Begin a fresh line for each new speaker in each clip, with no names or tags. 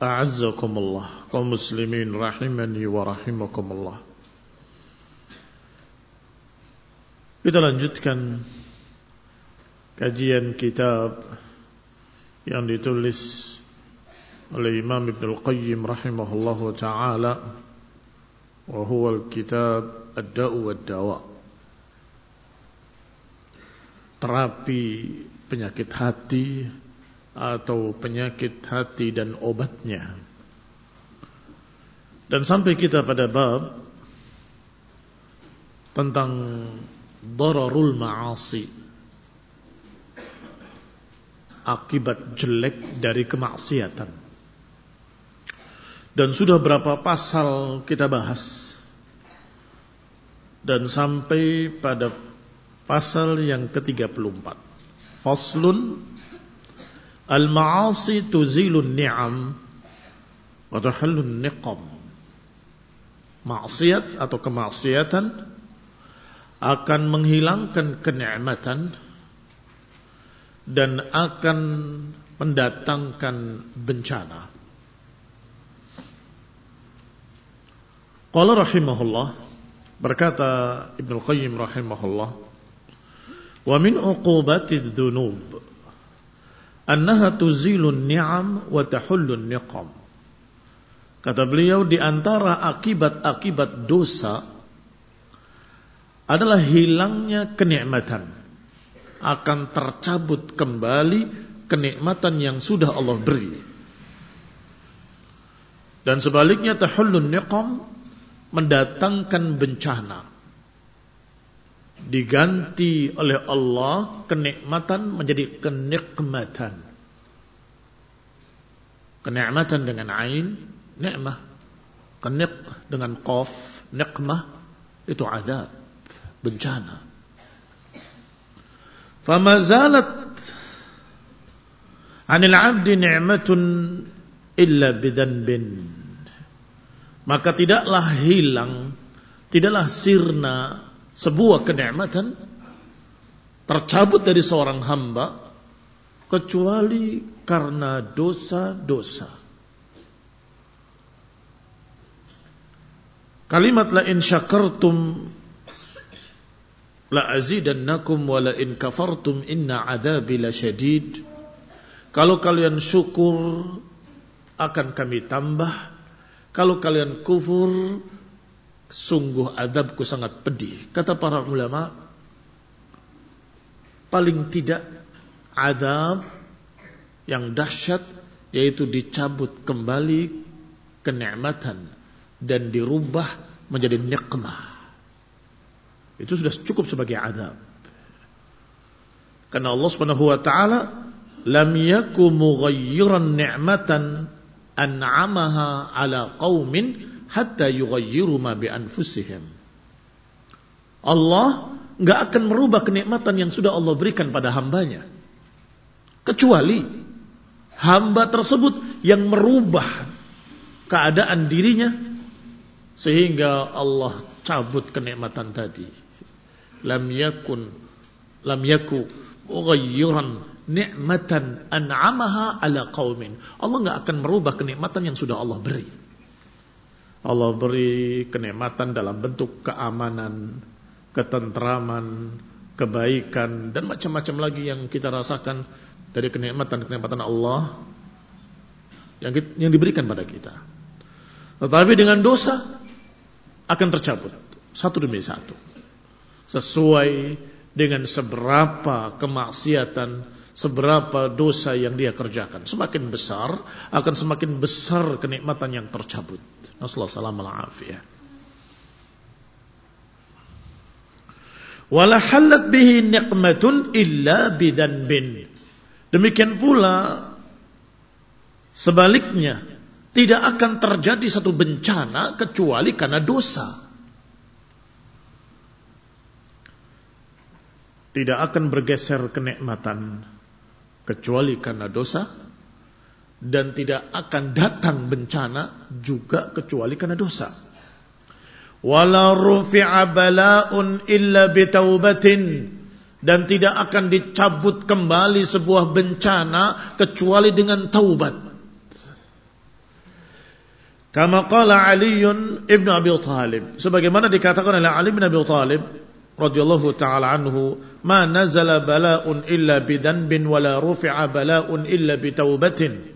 A'azzakumullah. Kaum muslimin rahimani wa rahimakumullah. Kita lanjutkan kajian kitab yang ditulis oleh Imam Ibn Al-Qayyim rahimahullahu taala wa huwa al-kitab Ad-Da'u wad-Dawa. Terapi penyakit hati atau penyakit hati dan obatnya. Dan sampai kita pada bab tentang dararul ma'asi. Akibat jelek dari kemaksiatan. Dan sudah berapa pasal kita bahas. Dan sampai pada pasal yang ke-34. Faslun Al-ma'asi tuzilun ni'am wa tahallun niqam. Maksiat atau kemaksiatan akan menghilangkan kenikmatan dan akan mendatangkan bencana. Qala rahimahullah berkata Ibnu Qayyim rahimahullah wa min uqubatid dzunub annaha tuzilun ni'am wa tahullun niqam. Kata beliau di antara akibat-akibat dosa adalah hilangnya kenikmatan. Akan tercabut kembali kenikmatan yang sudah Allah beri. Dan sebaliknya tahullun niqam mendatangkan bencana. Diganti oleh Allah kenikmatan menjadi kenikmatan. Kenikmatan dengan ain, nikmah. Kenik dengan qaf, nikmah itu azab. bencana. Fama zalat anil abdi ni'matun illa bidanbin. Maka tidaklah hilang, tidaklah sirna sebuah kenikmatan tercabut dari seorang hamba kecuali karena dosa-dosa. Kalimat la in syakartum la azidannakum wa la in kafartum inna adzabi lasyadid. Kalau kalian syukur akan kami tambah. Kalau kalian kufur sungguh adabku sangat pedih. Kata para ulama paling tidak adab yang dahsyat yaitu dicabut kembali kenikmatan dan dirubah menjadi nikmah. Itu sudah cukup sebagai adab. Karena Allah Subhanahu wa taala lam yaku mughayyiran ni'matan an'amaha ala qaumin hatta yughayyiru ma bi anfusihim. Allah enggak akan merubah kenikmatan yang sudah Allah berikan pada hambanya. Kecuali hamba tersebut yang merubah keadaan dirinya sehingga Allah cabut kenikmatan tadi. Lam yakun lam yaku mughayyiran ni'matan an'amaha ala qaumin. Allah enggak akan merubah kenikmatan yang sudah Allah beri. Allah beri kenikmatan dalam bentuk keamanan, ketentraman, kebaikan dan macam-macam lagi yang kita rasakan dari kenikmatan-kenikmatan Allah yang yang diberikan pada kita. Tetapi dengan dosa akan tercabut satu demi satu. Sesuai dengan seberapa kemaksiatan, seberapa dosa yang dia kerjakan. Semakin besar, akan semakin besar kenikmatan yang tercabut. Nasallallahu alaihi Wala halat bihi nikmatun illa bidanbin. Demikian pula sebaliknya tidak akan terjadi satu bencana kecuali karena dosa. Tidak akan bergeser kenikmatan kecuali karena dosa dan tidak akan datang bencana juga kecuali karena dosa. Wala rufi'a bala'un illa bitaubatin dan tidak akan dicabut kembali sebuah bencana kecuali dengan taubat. Kama qala Ali ibn Abi Thalib. Sebagaimana dikatakan oleh Ali bin Abi Thalib radhiyallahu taala anhu, "Ma nazala bala'un illa bidanbin wa la rufi'a bala'un illa bitaubatin."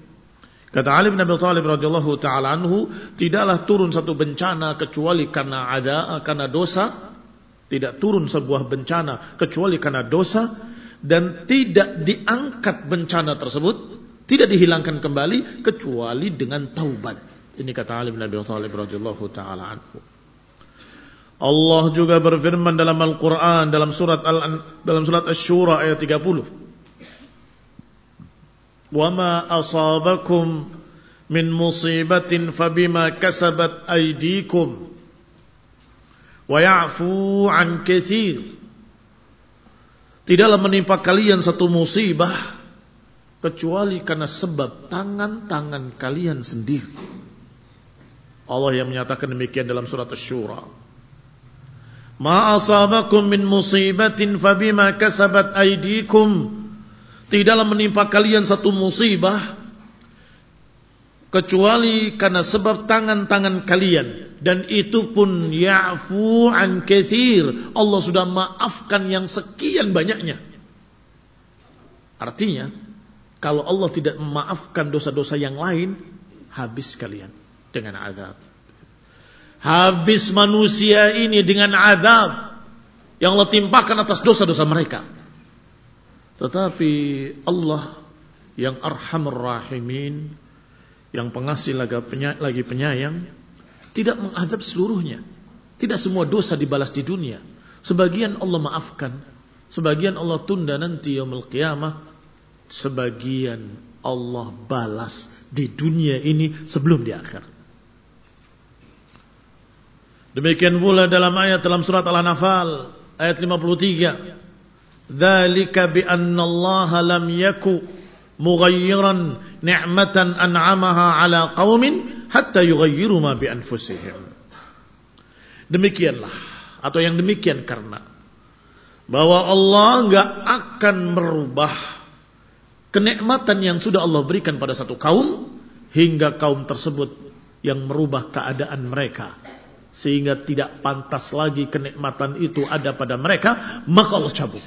Kata Ali bin Abi Thalib radhiyallahu taala anhu, tidaklah turun satu bencana kecuali karena ada karena dosa, tidak turun sebuah bencana kecuali karena dosa dan tidak diangkat bencana tersebut, tidak dihilangkan kembali kecuali dengan taubat. Ini kata Ali bin Abi Thalib radhiyallahu taala anhu. Allah juga berfirman dalam Al-Qur'an dalam surat Al dalam surat Asy-Syura ayat 30. Wa ma asabakum min musibatin fabima kasabat aydikum wa an. Tidaklah menimpa kalian satu musibah kecuali karena sebab tangan-tangan kalian sendiri. Allah yang menyatakan demikian dalam surat Asy-Syura. Ma asabakum min musibatin fabima kasabat aydikum. Tidaklah menimpa kalian satu musibah kecuali karena sebab tangan-tangan kalian dan itu pun ya'fu an kathir. Allah sudah maafkan yang sekian banyaknya. Artinya, kalau Allah tidak memaafkan dosa-dosa yang lain, habis kalian dengan azab. Habis manusia ini dengan azab yang Allah timpakan atas dosa-dosa mereka. Tetapi Allah yang arhamur rahimin, yang pengasih lagi penyayang, tidak mengadab seluruhnya. Tidak semua dosa dibalas di dunia. Sebagian Allah maafkan, sebagian Allah tunda nanti yaumul qiyamah, sebagian Allah balas di dunia ini sebelum di akhirat. Demikian pula dalam ayat dalam surat Al-Anfal ayat 53. Dzalika bi anna Allah lam yaku mughayyiran ni'matan an'amaha ala qaumin hatta yughayyiru ma bi anfusihim. Demikianlah atau yang demikian karena bahwa Allah enggak akan merubah kenikmatan yang sudah Allah berikan pada satu kaum hingga kaum tersebut yang merubah keadaan mereka sehingga tidak pantas lagi kenikmatan itu ada pada mereka maka Allah cabut.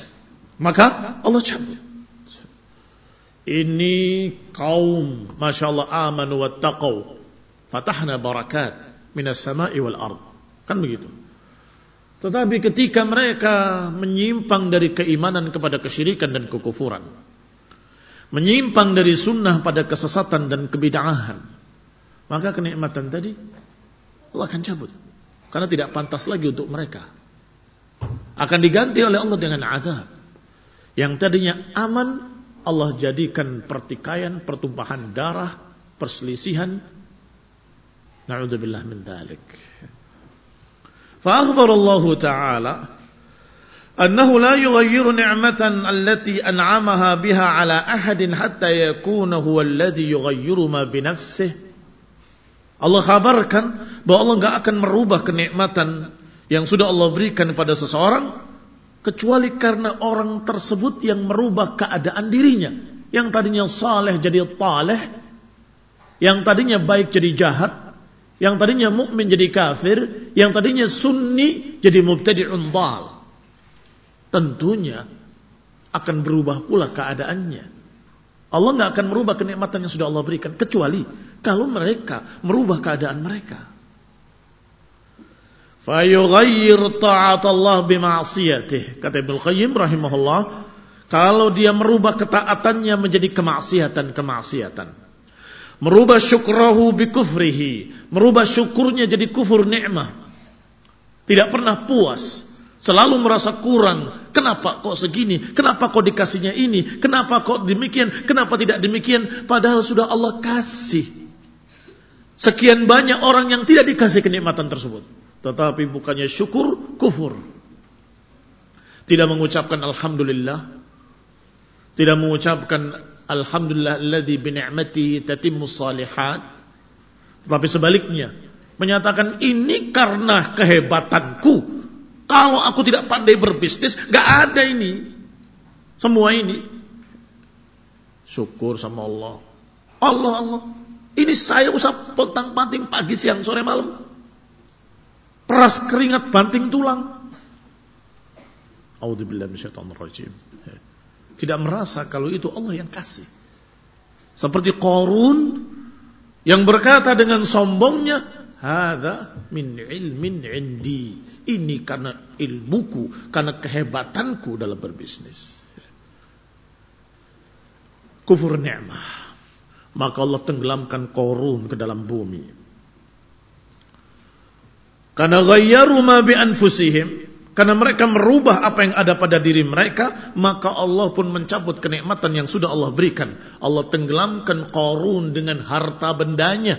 Maka Allah cabut. Ini kaum Masya Allah amanu wa taqaw fatahna barakat minas sama'i wal ard. Kan begitu. Tetapi ketika mereka menyimpang dari keimanan kepada kesyirikan dan kekufuran menyimpang dari sunnah pada kesesatan dan kebid'ahan maka kenikmatan tadi Allah akan cabut karena tidak pantas lagi untuk mereka. Akan diganti oleh Allah dengan azab. Yang tadinya aman, Allah jadikan pertikaian, pertumpahan darah, perselisihan. Na'udzubillah min dhalik. فأخبر الله تعالى أنه لا يغير نعمة التي أنعمها بها على أحد حتى يكون هو الذي يغير ما بنفسه Allah kabarkan bahwa Allah nggak akan merubah kenikmatan yang sudah Allah berikan kepada seseorang kecuali karena orang tersebut yang merubah keadaan dirinya. Yang tadinya saleh jadi taleh yang tadinya baik jadi jahat yang tadinya mukmin jadi kafir yang tadinya sunni jadi mubtadi'un dal. Tentunya akan berubah pula keadaannya. Allah nggak akan merubah kenikmatan yang sudah Allah berikan kecuali kalau mereka merubah keadaan mereka. Fayughayyir ta'at Allah bima'siyatih. Kata Ibnu Qayyim rahimahullah, kalau dia merubah ketaatannya menjadi kemaksiatan-kemaksiatan. Merubah syukrahu bikufrihi, merubah syukurnya jadi kufur nikmah. Tidak pernah puas Selalu merasa kurang. Kenapa kok segini? Kenapa kok dikasihnya ini? Kenapa kok demikian? Kenapa tidak demikian? Padahal sudah Allah kasih. Sekian banyak orang yang tidak dikasih kenikmatan tersebut. Tetapi bukannya syukur, kufur. Tidak mengucapkan Alhamdulillah. Tidak mengucapkan Alhamdulillah alladhi bini'mati tatimmu salihat. Tetapi sebaliknya. Menyatakan ini karena kehebatanku kalau aku tidak pandai berbisnis, gak ada ini. Semua ini. Syukur sama Allah. Allah, Allah. Ini saya usah potang panting pagi, siang, sore, malam. Peras keringat, banting tulang. Tidak merasa kalau itu Allah yang kasih. Seperti Korun yang berkata dengan sombongnya, Hada min ilmin indi. Ini karena ilmuku, karena kehebatanku dalam berbisnis. Kufur ni'mah. Maka Allah tenggelamkan korun ke dalam bumi. Karena ghayyaru ma bi anfusihim, karena mereka merubah apa yang ada pada diri mereka, maka Allah pun mencabut kenikmatan yang sudah Allah berikan. Allah tenggelamkan korun dengan harta bendanya.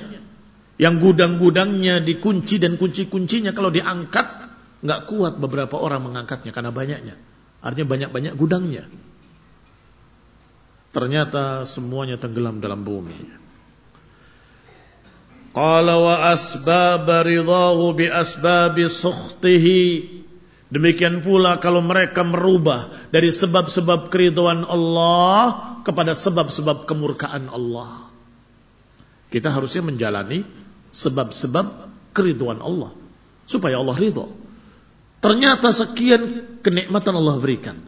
Yang gudang-gudangnya dikunci dan kunci-kuncinya kalau diangkat nggak kuat beberapa orang mengangkatnya karena banyaknya. Artinya banyak-banyak gudangnya. Ternyata semuanya tenggelam dalam bumi. Qala wa asbab ridahu bi asbab sukhtihi. Demikian pula kalau mereka merubah dari sebab-sebab keridhaan Allah kepada sebab-sebab kemurkaan Allah. Kita harusnya menjalani sebab-sebab keridhaan Allah supaya Allah ridho. Ternyata sekian kenikmatan Allah berikan.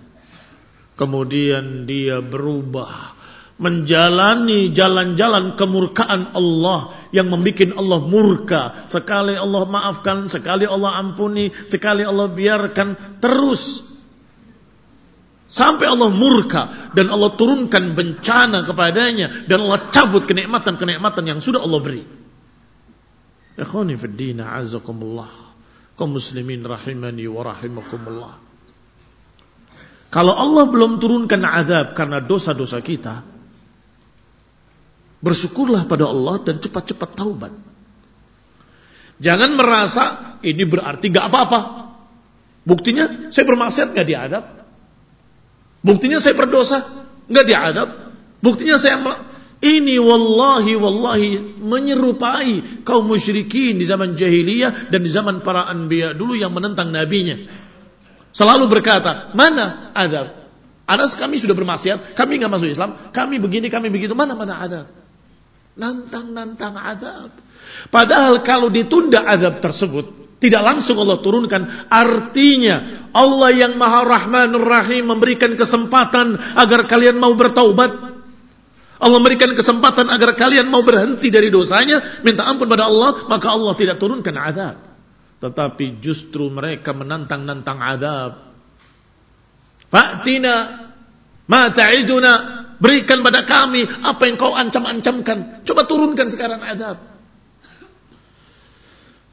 Kemudian dia berubah menjalani jalan-jalan kemurkaan Allah yang membuat Allah murka. Sekali Allah maafkan, sekali Allah ampuni, sekali Allah biarkan terus sampai Allah murka dan Allah turunkan bencana kepadanya dan Allah cabut kenikmatan-kenikmatan yang sudah Allah beri. Ikhwani azakumullah kaum muslimin rahimani wa rahimakumullah. Kalau Allah belum turunkan azab karena dosa-dosa kita, bersyukurlah pada Allah dan cepat-cepat taubat. Jangan merasa ini berarti gak apa-apa. Buktinya saya bermaksiat nggak diadab. Buktinya saya berdosa nggak diadab. Buktinya saya ini wallahi wallahi menyerupai kaum musyrikin di zaman jahiliyah dan di zaman para anbiya dulu yang menentang nabinya. Selalu berkata, mana adab? Anas kami sudah bermaksiat, kami nggak masuk Islam, kami begini, kami begitu, mana mana adab? Nantang-nantang adab. Padahal kalau ditunda adab tersebut, tidak langsung Allah turunkan, artinya Allah yang Maha Rahmanur Rahim memberikan kesempatan agar kalian mau bertaubat, Allah memberikan kesempatan agar kalian mau berhenti dari dosanya, minta ampun pada Allah, maka Allah tidak turunkan azab. Tetapi justru mereka menantang-nantang azab. Fa'tina ma ta'iduna, berikan pada kami apa yang kau ancam-ancamkan. Coba turunkan sekarang azab.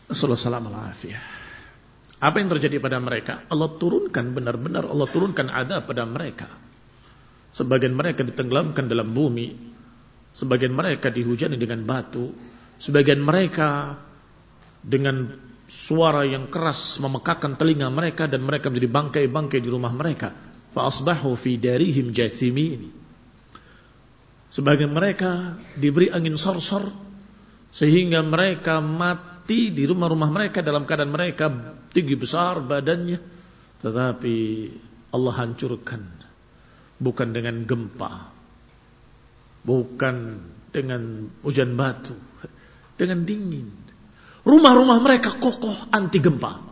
Rasulullah Apa yang terjadi pada mereka? Allah turunkan benar-benar Allah turunkan azab pada mereka. Sebagian mereka ditenggelamkan dalam bumi, sebagian mereka dihujani dengan batu, sebagian mereka dengan suara yang keras memekakan telinga mereka dan mereka menjadi bangkai-bangkai di rumah mereka. Fa asbahu fi darihim jathimin. Sebagian mereka diberi angin sor-sor sehingga mereka mati di rumah-rumah mereka dalam keadaan mereka tinggi besar badannya tetapi Allah hancurkan bukan dengan gempa, bukan dengan hujan batu, dengan dingin. Rumah-rumah mereka kokoh anti gempa.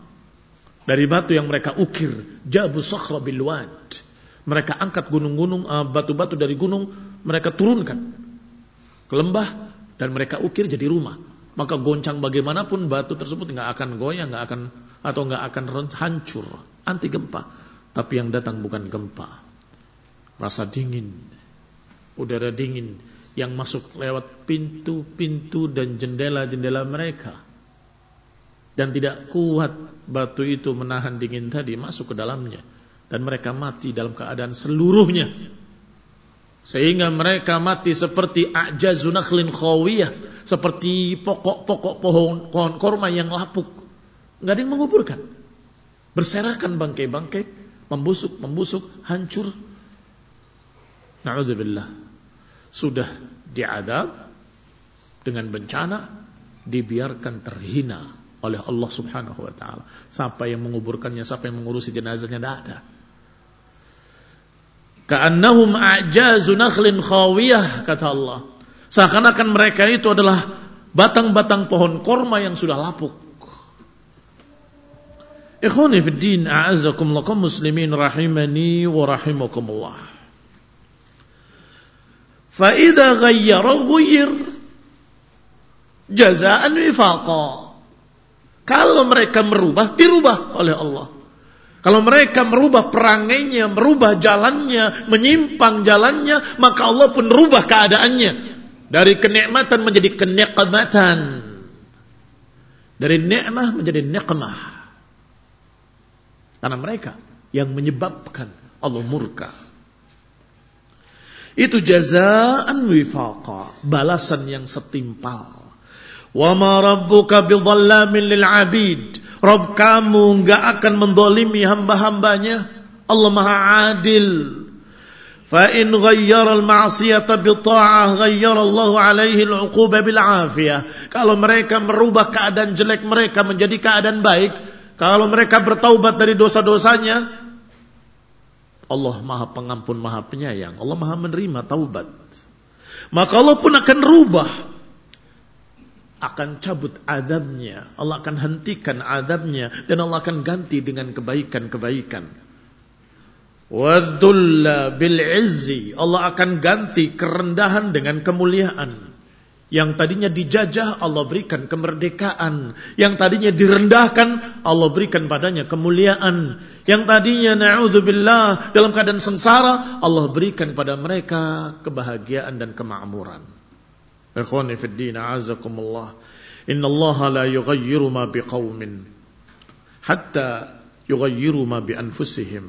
Dari batu yang mereka ukir, jabu sakhra bilwad. Mereka angkat gunung-gunung, eh, batu-batu dari gunung, mereka turunkan ke lembah dan mereka ukir jadi rumah. Maka goncang bagaimanapun batu tersebut nggak akan goyang, nggak akan atau nggak akan hancur, anti gempa. Tapi yang datang bukan gempa, rasa dingin, udara dingin yang masuk lewat pintu-pintu dan jendela-jendela mereka. Dan tidak kuat batu itu menahan dingin tadi masuk ke dalamnya. Dan mereka mati dalam keadaan seluruhnya. Sehingga mereka mati seperti a'jazunakhlin khawiyah. Seperti pokok-pokok pohon, pohon korma yang lapuk. Nggak ada yang menguburkan. Berserakan bangkai-bangkai. Membusuk, membusuk, hancur. Na'udzubillah. Sudah diadab dengan bencana dibiarkan terhina oleh Allah Subhanahu wa taala. Siapa yang menguburkannya, siapa yang mengurusi jenazahnya tidak ada. Ka'annahum a'jazu nakhlin khawiyah kata Allah. Seakan-akan mereka itu adalah batang-batang pohon korma yang sudah lapuk. Ikhwani fi din a'azzakum lakum muslimin rahimani wa rahimakumullah. Fa'idha ghayyara ghayyir jazaan wifaqa. Kalau mereka merubah, dirubah oleh Allah. Kalau mereka merubah perangainya, merubah jalannya, menyimpang jalannya, maka Allah pun merubah keadaannya. Dari kenikmatan menjadi kenikmatan. Dari nikmah menjadi nikmah. Karena mereka yang menyebabkan Allah murka. Itu jazaan wifaqa, balasan yang setimpal. Wa ma rabbuka bidhallamin lil 'abid. Rabb kamu enggak akan mendolimi hamba-hambanya. Allah Maha Adil. Fa in ghayyara al-ma'siyata bi ta'ah ghayyara Allah 'alaihi al-'uquba bil 'afiyah. Kalau mereka merubah keadaan jelek mereka menjadi keadaan baik, kalau mereka bertaubat dari dosa-dosanya, Allah maha pengampun, maha penyayang. Allah maha menerima taubat. Maka Allah pun akan rubah. Akan cabut adabnya. Allah akan hentikan adabnya. Dan Allah akan ganti dengan kebaikan-kebaikan. Wadhulla bil'izzi. Allah akan ganti kerendahan dengan kemuliaan. Yang tadinya dijajah Allah berikan kemerdekaan. Yang tadinya direndahkan Allah berikan padanya kemuliaan. Yang tadinya na'udzubillah dalam keadaan sengsara Allah berikan pada mereka kebahagiaan dan kemakmuran. Ikhwani fi din, a'azakumullah. Inna Allah la yughayyiru ma biqaumin hatta yughayyiru ma bi anfusihim.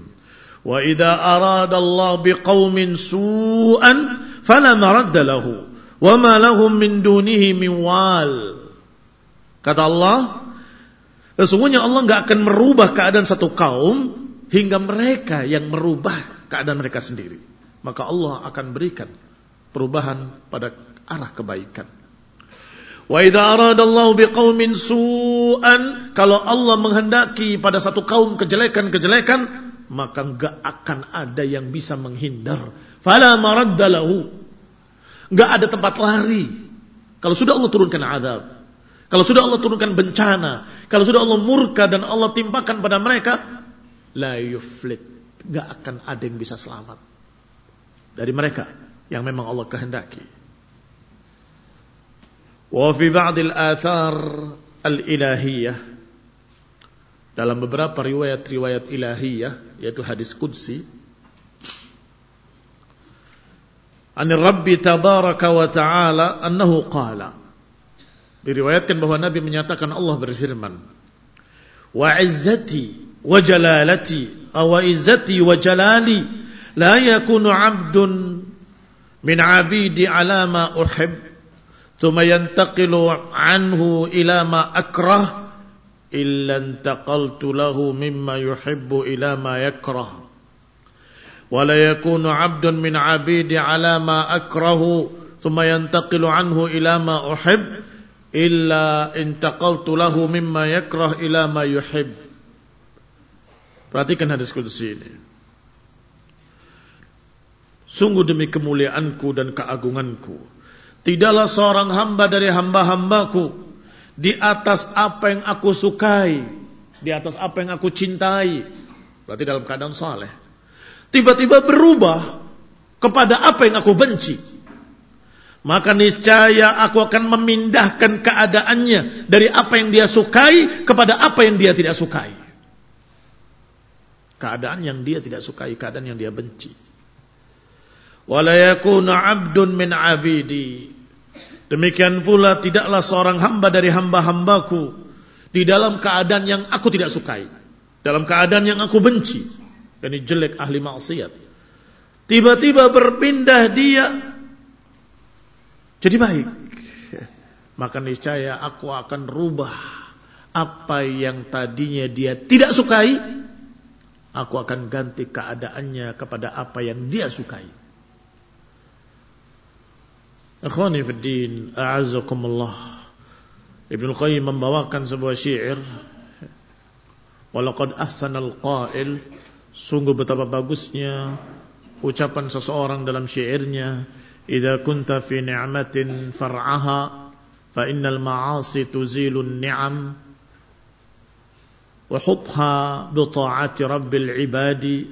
Wa idza arada Allah biqaumin su'an fala maradda lahu wa ma lahum min dunihi min wal. Kata Allah, sesungguhnya Allah enggak akan merubah keadaan satu kaum hingga mereka yang merubah keadaan mereka sendiri. Maka Allah akan berikan perubahan pada arah kebaikan. Wa idza aradallahu biqaumin su'an, kalau Allah menghendaki pada satu kaum kejelekan-kejelekan, maka enggak akan ada yang bisa menghindar. Fala maraddalahu. Enggak ada tempat lari. Kalau sudah Allah turunkan azab, kalau sudah Allah turunkan bencana, kalau sudah Allah murka dan Allah timpakan pada mereka, la yuflit. Enggak akan ada yang bisa selamat dari mereka yang memang Allah kehendaki. وفي بعض الآثار الإلهية dalam beberapa riwayat-riwayat ilahiyah yaitu hadis qudsi An Rabbi tabaraka wa ta'ala annahu qala Diriwayatkan bahwa Nabi menyatakan Allah berfirman Wa izzati wa jalalati wa izzati wa jalali la yakunu 'abdun min 'abidi ala ma uhib ثم ينتقل عنه إلى ما أكره إلا انتقلت له مما يحب إلى ما يكره. ولا يكون عبد من عبيد على ما أكره ثم ينتقل عنه إلى ما أحب إلا انتقلت له مما يكره إلى ما يحب. Perhatikan hadis kudus ini. Sungguh demi kemuliaanku dan keagunganku. Tidaklah seorang hamba dari hamba-hambaku di atas apa yang aku sukai, di atas apa yang aku cintai. Berarti dalam keadaan saleh. Tiba-tiba berubah kepada apa yang aku benci. Maka niscaya aku akan memindahkan keadaannya dari apa yang dia sukai kepada apa yang dia tidak sukai. Keadaan yang dia tidak sukai, keadaan yang dia benci. Wala yakunu 'abdun min 'abidi Demikian pula tidaklah seorang hamba dari hamba-hambaku di dalam keadaan yang aku tidak sukai, dalam keadaan yang aku benci. Ini jelek ahli maksiat. Tiba-tiba berpindah dia jadi baik. Maka niscaya aku akan rubah apa yang tadinya dia tidak sukai, aku akan ganti keadaannya kepada apa yang dia sukai. Ikhwani fi din, a'azzakumullah. Ibnu Qayyim membawakan sebuah syair. Walaqad ahsanal qail, sungguh betapa bagusnya ucapan seseorang dalam syairnya, "Idza kunta fi ni'matin far'aha fa innal ma'asi tuzilun ni'am wa hutha bi ta'ati rabbil ibadi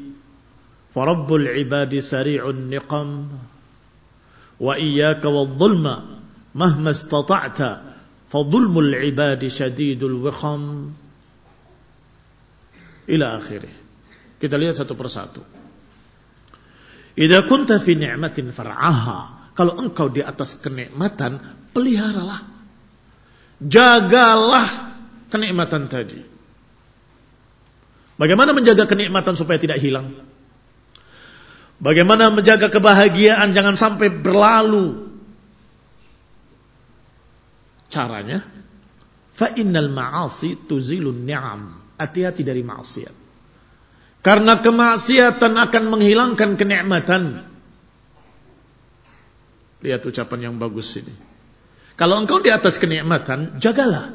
fa rabbul wa iyyaka wadh-dhulma mahma istata'ta fa dhulmul 'ibadi syadidul wikham ila akhirih. Kita lihat satu persatu. Idza kunta fi ni'matin far'aha. Kalau engkau di atas kenikmatan, peliharalah. Jagalah kenikmatan tadi. Bagaimana menjaga kenikmatan supaya tidak hilang? Bagaimana menjaga kebahagiaan jangan sampai berlalu. Caranya, fa innal ma'asi tuzilun ni'am. Hati-hati dari maksiat. Karena kemaksiatan akan menghilangkan kenikmatan. Lihat ucapan yang bagus ini. Kalau engkau di atas kenikmatan, jagalah.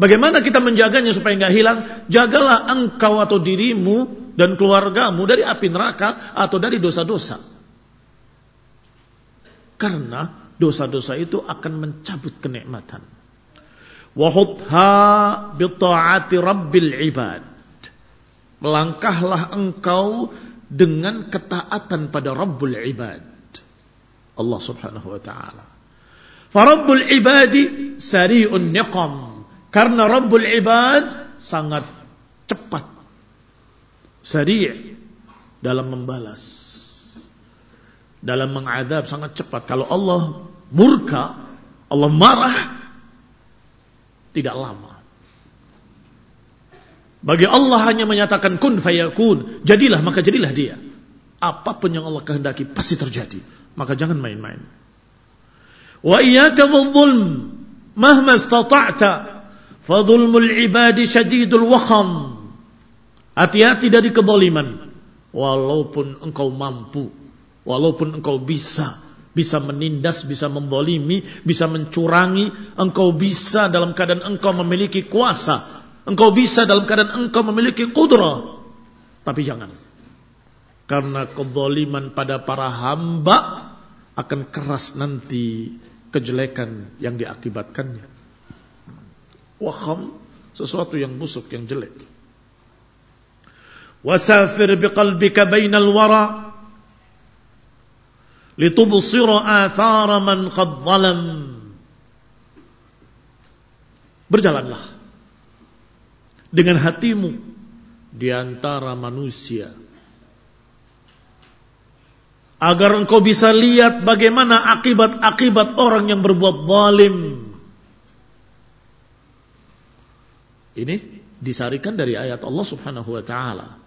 Bagaimana kita menjaganya supaya nggak hilang? Jagalah engkau atau dirimu dan keluargamu dari api neraka atau dari dosa-dosa. Karena dosa-dosa itu akan mencabut kenikmatan. Wahudha bita'ati rabbil ibad. Melangkahlah engkau dengan ketaatan pada Rabbul ibad. Allah subhanahu wa ta'ala. Farabbul ibadi sari'un niqam. Karena Rabbul ibad sangat cepat sari' dalam membalas. Dalam mengadab sangat cepat. Kalau Allah murka, Allah marah, tidak lama. Bagi Allah hanya menyatakan kun fayakun, jadilah maka jadilah dia. Apa pun yang Allah kehendaki pasti terjadi. Maka jangan main-main. Wa iyyaka dzulm mahma istata'ta Fadhulmul ibadi syadidul wakham. Hati-hati dari keboliman. Walaupun engkau mampu. Walaupun engkau bisa. Bisa menindas, bisa membolimi, bisa mencurangi. Engkau bisa dalam keadaan engkau memiliki kuasa. Engkau bisa dalam keadaan engkau memiliki kudra. Tapi jangan. Karena kezaliman pada para hamba akan keras nanti kejelekan yang diakibatkannya. Waham sesuatu yang busuk, yang jelek. Wasafir biqalbika bainal wara litubsira athara man qad zalam. Berjalanlah dengan hatimu di antara manusia agar engkau bisa lihat bagaimana akibat-akibat orang yang berbuat zalim. Ini disarikan dari ayat Allah Subhanahu wa taala.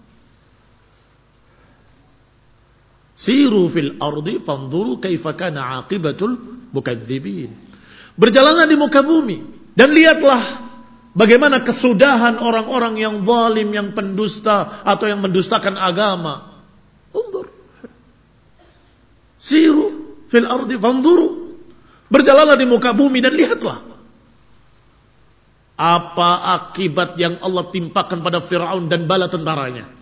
Siru fil ardi fanzuru kaifa kana aqibatul mukadzibin. Berjalanlah di muka bumi dan lihatlah bagaimana kesudahan orang-orang yang zalim, yang pendusta atau yang mendustakan agama. Undur. Siru fil ardi fanzuru. Berjalanlah di muka bumi dan lihatlah. Apa akibat yang Allah timpakan pada Fir'aun dan bala tentaranya.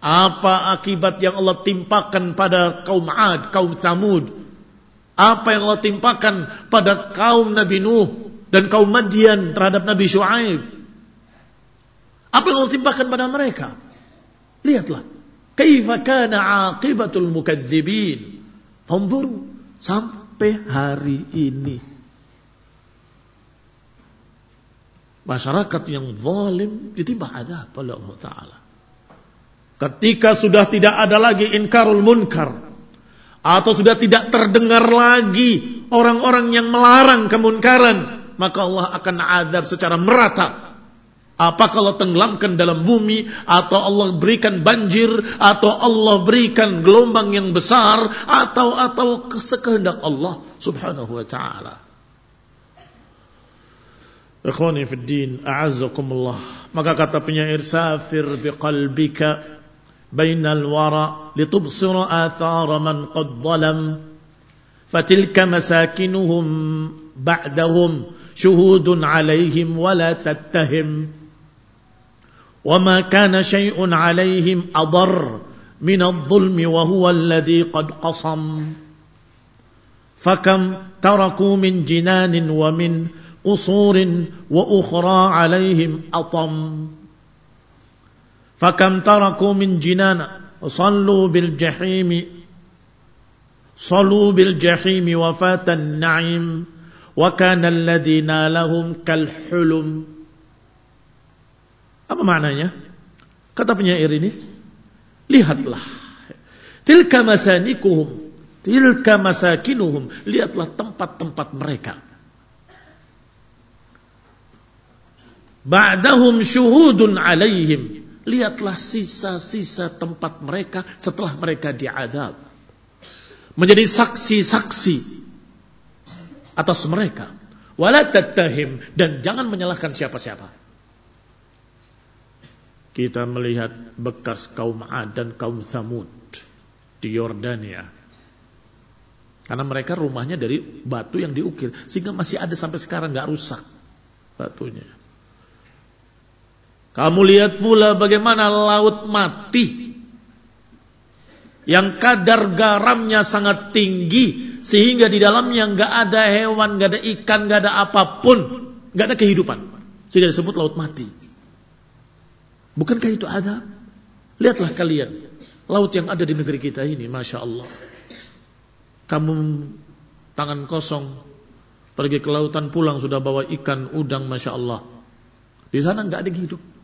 Apa akibat yang Allah timpakan pada kaum Ad, kaum Thamud. Apa yang Allah timpakan pada kaum Nabi Nuh dan kaum Madian terhadap Nabi Shu'aib. Apa yang Allah timpakan pada mereka. Lihatlah. Kaifa kana aqibatul mukadzibin. Fanzuru sampai hari ini. Masyarakat yang zalim ditimpa azab oleh Allah Ta'ala. Ketika sudah tidak ada lagi inkarul munkar. Atau sudah tidak terdengar lagi orang-orang yang melarang kemunkaran. Maka Allah akan azab secara merata apa kalau tenggelamkan dalam bumi atau Allah berikan banjir atau Allah berikan gelombang yang besar atau atau kehendak Allah Subhanahu wa taala. Ikhwani fi din, a'azzakumullah. Maka kata penyair safir biqalbika بين الورى لتبصر آثار من قد ظلم فتلك مساكنهم بعدهم شهود عليهم ولا تتهم. وما كان شيء عليهم أضر من الظلم وهو الذي قد قصم. فكم تركوا من جنان ومن قصور وأخرى عليهم أطم. فكم تركوا من جنان صلوا بالجحيم صلوا بالجحيم وفاة النعيم وكان الذي نالهم كالحلم Apa maknanya? Kata penyair ini, lihatlah. Tilka masanikuhum, tilka masakinuhum, lihatlah tempat-tempat mereka. Ba'dahum syuhudun alaihim. Lihatlah sisa-sisa tempat mereka setelah mereka diazab. Menjadi saksi-saksi atas mereka. Wala tattahim dan jangan menyalahkan siapa-siapa kita melihat bekas kaum Ad dan kaum Samud di Yordania. Karena mereka rumahnya dari batu yang diukir, sehingga masih ada sampai sekarang nggak rusak batunya. Kamu lihat pula bagaimana laut mati yang kadar garamnya sangat tinggi sehingga di dalamnya nggak ada hewan, nggak ada ikan, nggak ada apa pun, nggak ada kehidupan, sehingga disebut laut mati. Bukankah itu ada? Lihatlah kalian. Laut yang ada di negeri kita ini. Masya Allah. Kamu tangan kosong. Pergi ke lautan pulang sudah bawa ikan, udang. Masya Allah. Di sana nggak ada hidup.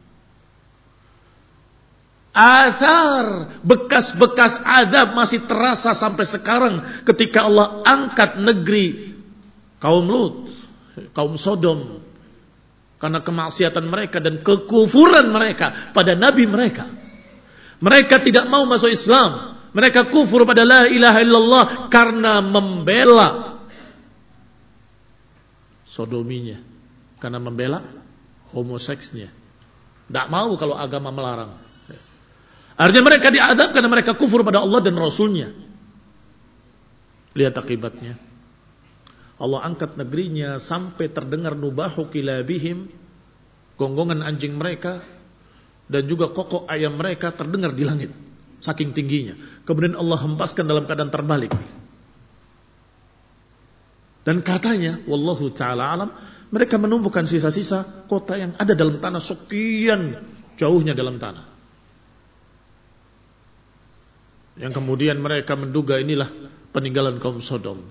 Athar bekas-bekas adab masih terasa sampai sekarang ketika Allah angkat negeri kaum Lut, kaum Sodom, karena kemaksiatan mereka dan kekufuran mereka pada nabi mereka. Mereka tidak mau masuk Islam. Mereka kufur pada la ilaha illallah karena membela sodominya. Karena membela homoseksnya. Tidak mau kalau agama melarang. Artinya mereka diadab karena mereka kufur pada Allah dan Rasulnya. Lihat akibatnya. Allah angkat negerinya sampai terdengar nubahu kilabihim. Gonggongan anjing mereka. Dan juga kokok ayam mereka terdengar di langit. Saking tingginya. Kemudian Allah hempaskan dalam keadaan terbalik. Dan katanya, Wallahu ta'ala alam, mereka menumbuhkan sisa-sisa kota yang ada dalam tanah sekian jauhnya dalam tanah. Yang kemudian mereka menduga inilah peninggalan kaum Sodom.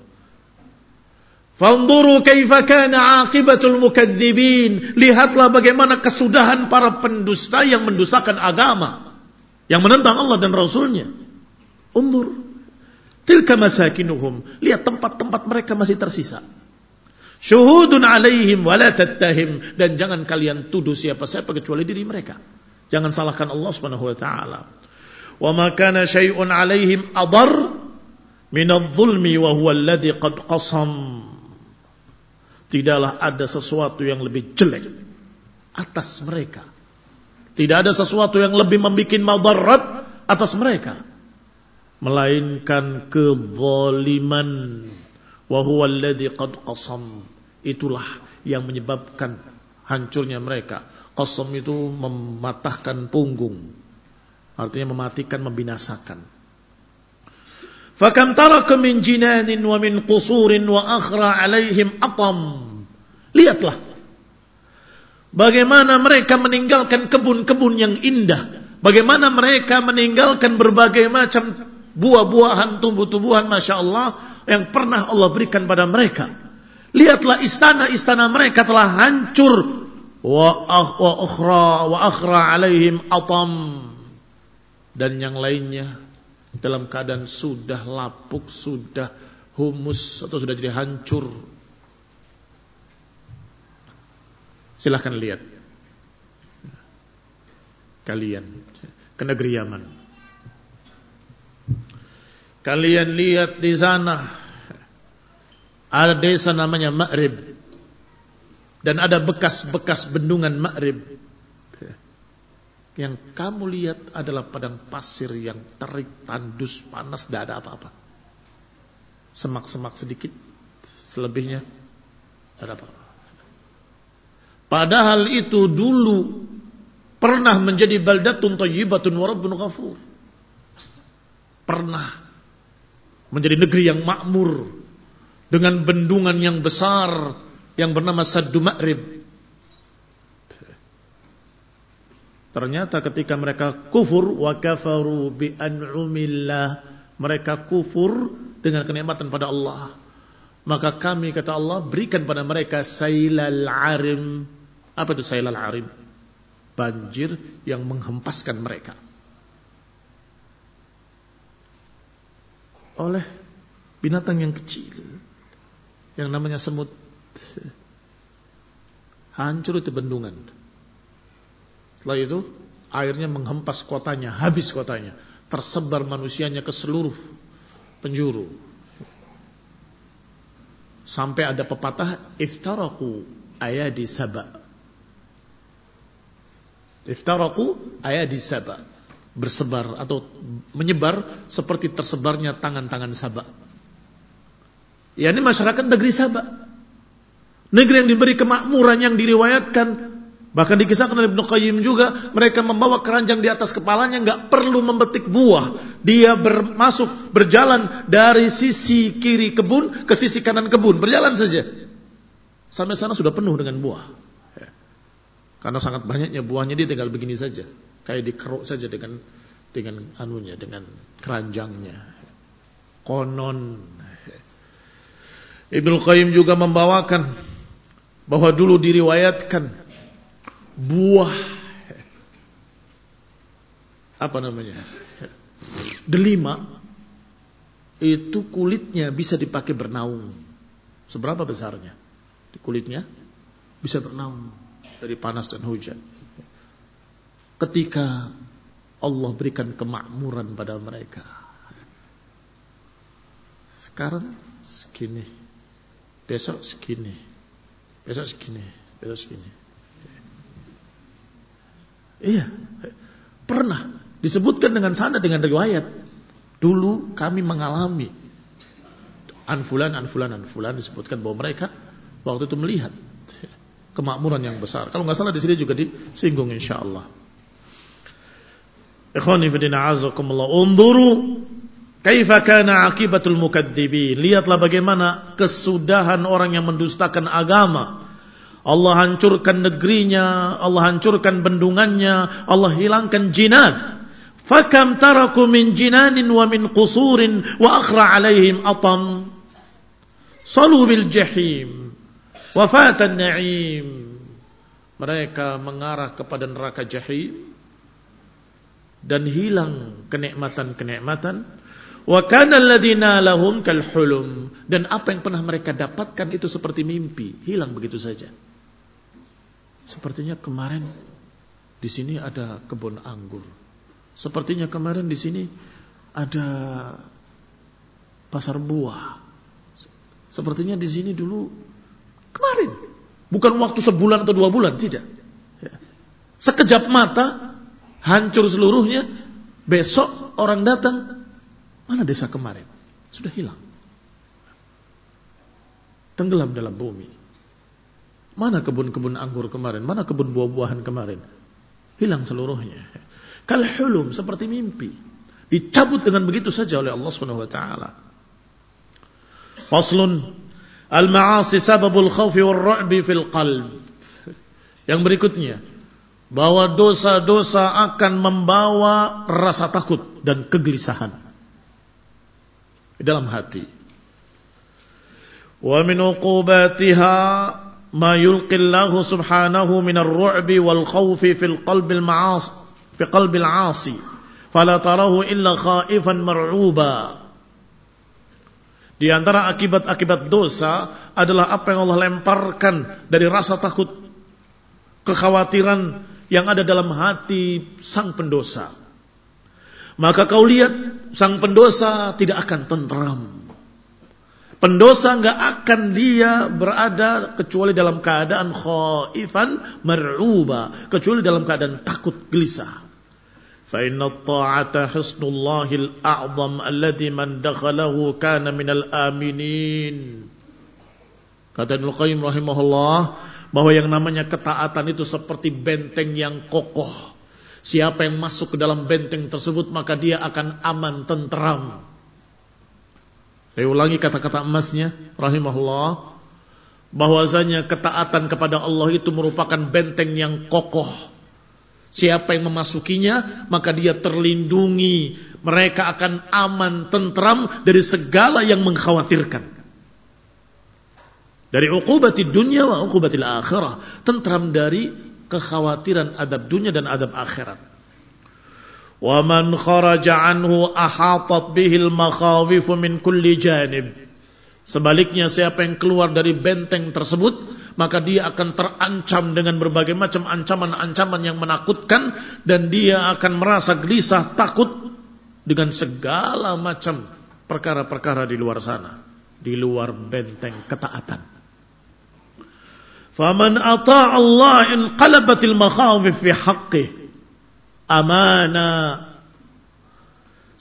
Fanzuru kaifa kana aqibatul mukadzibin. Lihatlah bagaimana kesudahan para pendusta yang mendustakan agama. Yang menentang Allah dan Rasulnya. Undur. Tilka masakinuhum. Lihat tempat-tempat mereka masih tersisa. Syuhudun alaihim wala tattahim. Dan jangan kalian tuduh siapa-siapa kecuali diri mereka. Jangan salahkan Allah subhanahu wa ta'ala. Ma kana syai'un alaihim adar minadh-dhulmi wa huwa alladhi qad qasam. Tidaklah ada sesuatu yang lebih jelek atas mereka. Tidak ada sesuatu yang lebih membuat madarat atas mereka. Melainkan kezaliman. Wa huwa alladhi qad qasam. Itulah yang menyebabkan hancurnya mereka. Qasam itu mematahkan punggung artinya mematikan membinasakan. Fakam taraka min jinanin wa min qusurin wa akhra alaihim atam. Lihatlah. Bagaimana mereka meninggalkan kebun-kebun yang indah. Bagaimana mereka meninggalkan berbagai macam buah-buahan, tumbuh-tumbuhan, masya Allah yang pernah Allah berikan pada mereka. Lihatlah istana-istana mereka telah hancur. Wa akhra wa akhra alaihim atam dan yang lainnya dalam keadaan sudah lapuk, sudah humus atau sudah jadi hancur. Silahkan lihat kalian ke negeri Yaman. Kalian lihat di sana ada desa namanya Ma'rib dan ada bekas-bekas bendungan Ma'rib. Yang kamu lihat adalah padang pasir yang terik, tandus, panas, tidak ada apa-apa. Semak-semak sedikit, selebihnya tidak ada apa-apa. Padahal itu dulu pernah menjadi baldatun tayyibatun warabbun ghafur. Pernah menjadi negeri yang makmur dengan bendungan yang besar yang bernama Saddu Ma'rib. Ternyata ketika mereka kufur wa kafaru bi an'umillah, mereka kufur dengan kenikmatan pada Allah. Maka kami kata Allah berikan pada mereka sailal arim. Apa itu sailal arim? Banjir yang menghempaskan mereka. oleh binatang yang kecil yang namanya semut. Hancur itu bendungan. Setelah itu airnya menghempas kotanya, habis kotanya. Tersebar manusianya ke seluruh penjuru. Sampai ada pepatah iftaraku ayadi saba. Iftaraku ayadi saba bersebar atau menyebar seperti tersebarnya tangan-tangan Sabah. Ya ini masyarakat negeri Sabah. Negeri yang diberi kemakmuran yang diriwayatkan bahkan dikisahkan oleh Ibnu Qayyim juga mereka membawa keranjang di atas kepalanya nggak perlu memetik buah. Dia bermasuk berjalan dari sisi kiri kebun ke sisi kanan kebun, berjalan saja. Sampai sana sudah penuh dengan buah. Ya. Karena sangat banyaknya buahnya dia tinggal begini saja kayak dikeruk saja dengan dengan anunya dengan keranjangnya konon Ibnu Qayyim juga membawakan bahwa dulu diriwayatkan buah. Apa namanya? Delima. Itu kulitnya bisa dipakai bernaung. Seberapa besarnya? Di kulitnya bisa bernaung dari panas dan hujan. Ketika Allah berikan kemakmuran pada mereka. Sekarang segini, besok segini, besok segini, besok segini. Iya. Pernah disebutkan dengan sana dengan riwayat. Dulu kami mengalami anfulan, anfulan, anfulan disebutkan bahwa mereka waktu itu melihat kemakmuran yang besar. Kalau nggak salah di sini juga disinggung insya Allah. Ikhwani fidina azakumullah. Unduru kaifa kana akibatul mukadzibin. Lihatlah bagaimana kesudahan orang yang mendustakan agama. Allah hancurkan negerinya, Allah hancurkan bendungannya, Allah hilangkan jinan. Fakam taraku min jinanin wa min qusurin wa akhra alaihim atam. Salu bil jahim. Wafatan na'im. Mereka mengarah kepada neraka jahim. Dan hilang kenikmatan-kenikmatan. Wa kana alladhina lahum kal hulum dan apa yang pernah mereka dapatkan itu seperti mimpi, hilang begitu saja. Sepertinya kemarin di sini ada kebun anggur. Sepertinya kemarin di sini ada pasar buah. Sepertinya di sini dulu kemarin, bukan waktu sebulan atau dua bulan, tidak. Ya. Sekejap mata hancur seluruhnya. Besok orang datang, mana desa kemarin? Sudah hilang. Tenggelam dalam bumi. Mana kebun-kebun anggur kemarin? Mana kebun buah-buahan kemarin? Hilang seluruhnya. Kal hulum seperti mimpi. Dicabut dengan begitu saja oleh Allah Subhanahu wa taala. Faslun al-ma'asi sababul khawfi wal ru'bi fil qalb. Yang berikutnya bahwa dosa-dosa akan membawa rasa takut dan kegelisahan dalam hati. Wa min uqubatiha yulqi Allah subhanahu min ar-ru'bi wal khawfi fil qalbi al-ma'asi fi qalbi al-'asi fala tarahu illa khaifan mar'uba. Di antara akibat-akibat dosa adalah apa yang Allah lemparkan dari rasa takut kekhawatiran yang ada dalam hati sang pendosa. Maka kau lihat sang pendosa tidak akan tentram Pendosa nggak akan dia berada kecuali dalam keadaan khaifan mar'uba, kecuali dalam keadaan takut gelisah. Fa inna ta'ata husnullahil a'zam alladhi man dakhalahu kana minal aminin. Kata Ibnu Qayyim rahimahullah bahwa yang namanya ketaatan itu seperti benteng yang kokoh. Siapa yang masuk ke dalam benteng tersebut maka dia akan aman tentram. Saya ulangi kata-kata emasnya rahimahullah bahwasanya ketaatan kepada Allah itu merupakan benteng yang kokoh. Siapa yang memasukinya maka dia terlindungi. Mereka akan aman tentram dari segala yang mengkhawatirkan. Dari ukubati dunia wa ukubatil akhirah. Tentram dari kekhawatiran adab dunia dan adab akhirat. ومن خرج عنه أحاطت به المخاوف من كل جانب Sebaliknya siapa yang keluar dari benteng tersebut maka dia akan terancam dengan berbagai macam ancaman-ancaman yang menakutkan dan dia akan merasa gelisah takut dengan segala macam perkara-perkara di luar sana di luar benteng ketaatan. Faman ata Allah in qalabatil makhawif fi haqqih amana.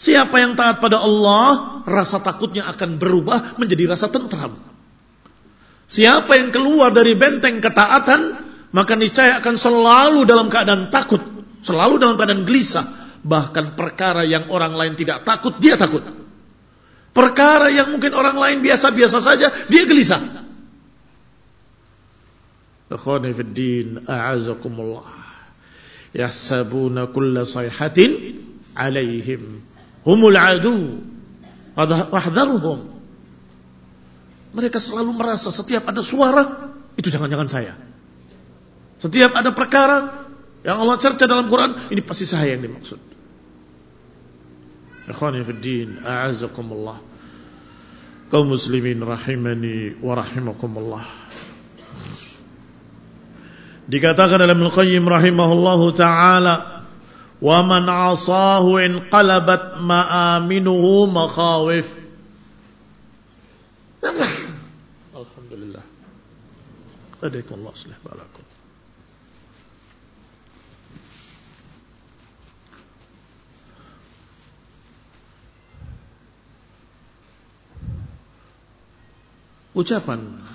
Siapa yang taat pada Allah, rasa takutnya akan berubah menjadi rasa tentram. Siapa yang keluar dari benteng ketaatan, maka niscaya akan selalu dalam keadaan takut, selalu dalam keadaan gelisah. Bahkan perkara yang orang lain tidak takut, dia takut. Perkara yang mungkin orang lain biasa-biasa saja, dia gelisah. Yahsabuna kulla sayhatin alaihim humul adu wahdharuhum mereka selalu merasa setiap ada suara itu jangan-jangan saya. Setiap ada perkara yang Allah cerca dalam Quran ini pasti saya yang dimaksud. Ikhwani fi din a'azakumullah. Kaum muslimin rahimani wa rahimakumullah Dikatakan dalam Al-Qayyim rahimahullahu taala, "Wa man 'asahu in qalabat ma'aminuhu makhawif." Alhamdulillah. Hadikum Allah aslih balakum. Ucapan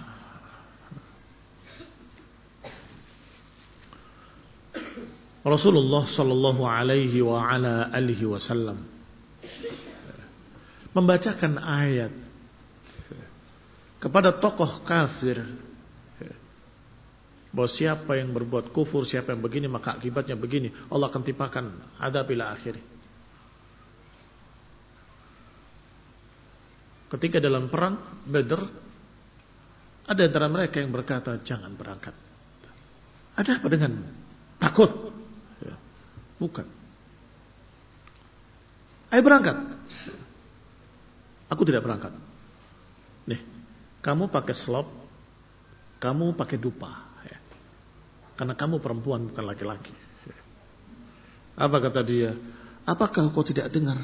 Rasulullah sallallahu alaihi wa ala alihi wasallam membacakan ayat kepada tokoh kafir bahwa siapa yang berbuat kufur, siapa yang begini maka akibatnya begini, Allah akan timpakan adab ila akhir. Ketika dalam perang Badr ada antara mereka yang berkata jangan berangkat. Ada apa dengan takut? Bukan. Ayo berangkat. Aku tidak berangkat. Nih, kamu pakai slop, kamu pakai dupa. Ya. Karena kamu perempuan bukan laki-laki. Apa kata dia? Apakah kau tidak dengar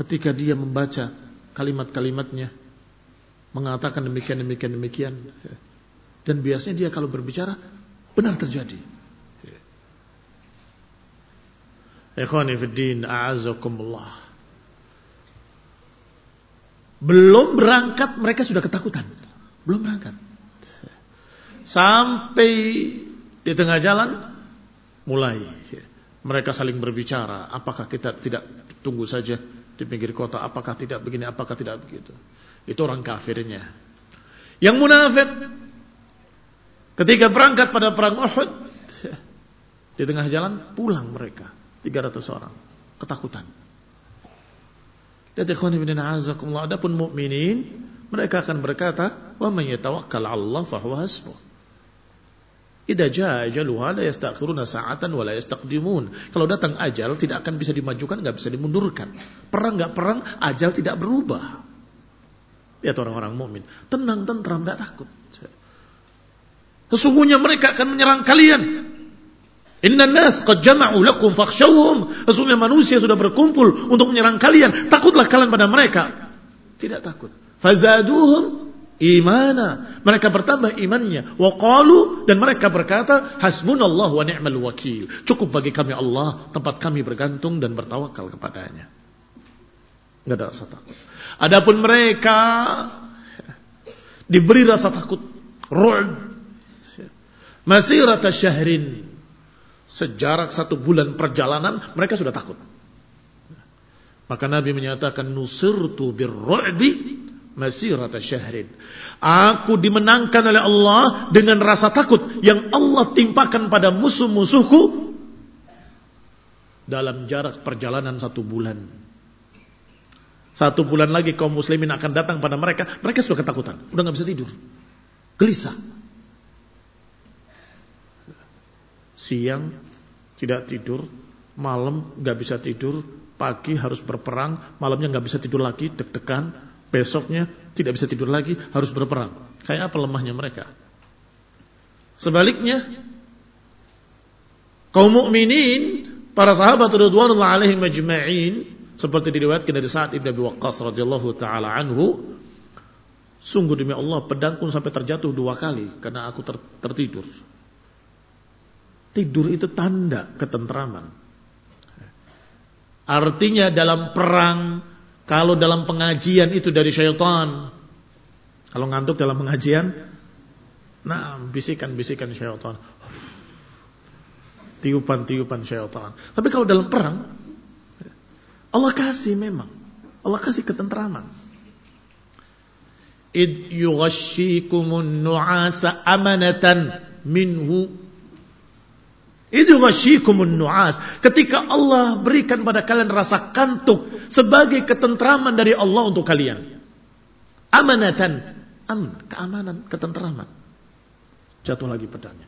ketika dia membaca kalimat-kalimatnya mengatakan demikian demikian demikian dan biasanya dia kalau berbicara benar terjadi Ikhwani fi din a'azakumullah belum berangkat mereka sudah ketakutan belum berangkat sampai di tengah jalan mulai mereka saling berbicara apakah kita tidak tunggu saja di pinggir kota. Apakah tidak begini, apakah tidak begitu. Itu orang kafirnya. Yang munafik ketika berangkat pada perang Uhud di tengah jalan pulang mereka 300 orang ketakutan. Dan ikhwan ibn a'azakumullah adapun mukminin mereka akan berkata wa may yatawakkal 'ala Allah fa huwa hasbuh. Idza jaa ajaluha la yastakhiruna sa'atan wa la yastaqdimun. Kalau datang ajal tidak akan bisa dimajukan, enggak bisa dimundurkan. Perang enggak perang, ajal tidak berubah. Lihat orang-orang mukmin, tenang tentram enggak takut. Sesungguhnya mereka akan menyerang kalian. Inna nas qad jama'u lakum fakhshawhum. Sesungguhnya manusia sudah berkumpul untuk menyerang kalian. Takutlah kalian pada mereka. Tidak takut. Fazaduhum imana. Mereka bertambah imannya. Waqalu dan mereka berkata, hasbunallah wa ni'mal wakil. Cukup bagi kami Allah, tempat kami bergantung dan bertawakal kepadanya. Enggak ada rasa takut. Adapun mereka diberi rasa takut, ru'b. Masirata syahrin. Sejarak satu bulan perjalanan, mereka sudah takut. Maka Nabi menyatakan nusirtu birru'bi masirata syahrin. Aku dimenangkan oleh Allah dengan rasa takut yang Allah timpakan pada musuh-musuhku dalam jarak perjalanan satu bulan. Satu bulan lagi kaum muslimin akan datang pada mereka, mereka sudah ketakutan, udah nggak bisa tidur, gelisah. Siang tidak tidur, malam nggak bisa tidur, pagi harus berperang, malamnya nggak bisa tidur lagi, deg-degan, Besoknya tidak bisa tidur lagi, harus berperang. Kayak apa lemahnya mereka? Sebaliknya, kaum mukminin, para sahabat radhiyallahu alaihim majma'in, seperti diriwayatkan dari Sa'ad Ibn Abi Waqqas radhiyallahu taala anhu, sungguh demi Allah pedangku sampai terjatuh dua kali karena aku ter tertidur. Tidur itu tanda ketentraman. Artinya dalam perang kalau dalam pengajian itu dari syaitan. Kalau ngantuk dalam pengajian, nah bisikan-bisikan syaitan. Tiupan-tiupan syaitan. Tapi kalau dalam perang, Allah kasih memang. Allah kasih ketentraman. Id yughashshikumun nu'asa amanatan minhu itu ghashikumun nu'as. Ketika Allah berikan pada kalian rasa kantuk sebagai ketentraman dari Allah untuk kalian. Amanatan. Aman, keamanan, ketentraman. Jatuh lagi pedangnya.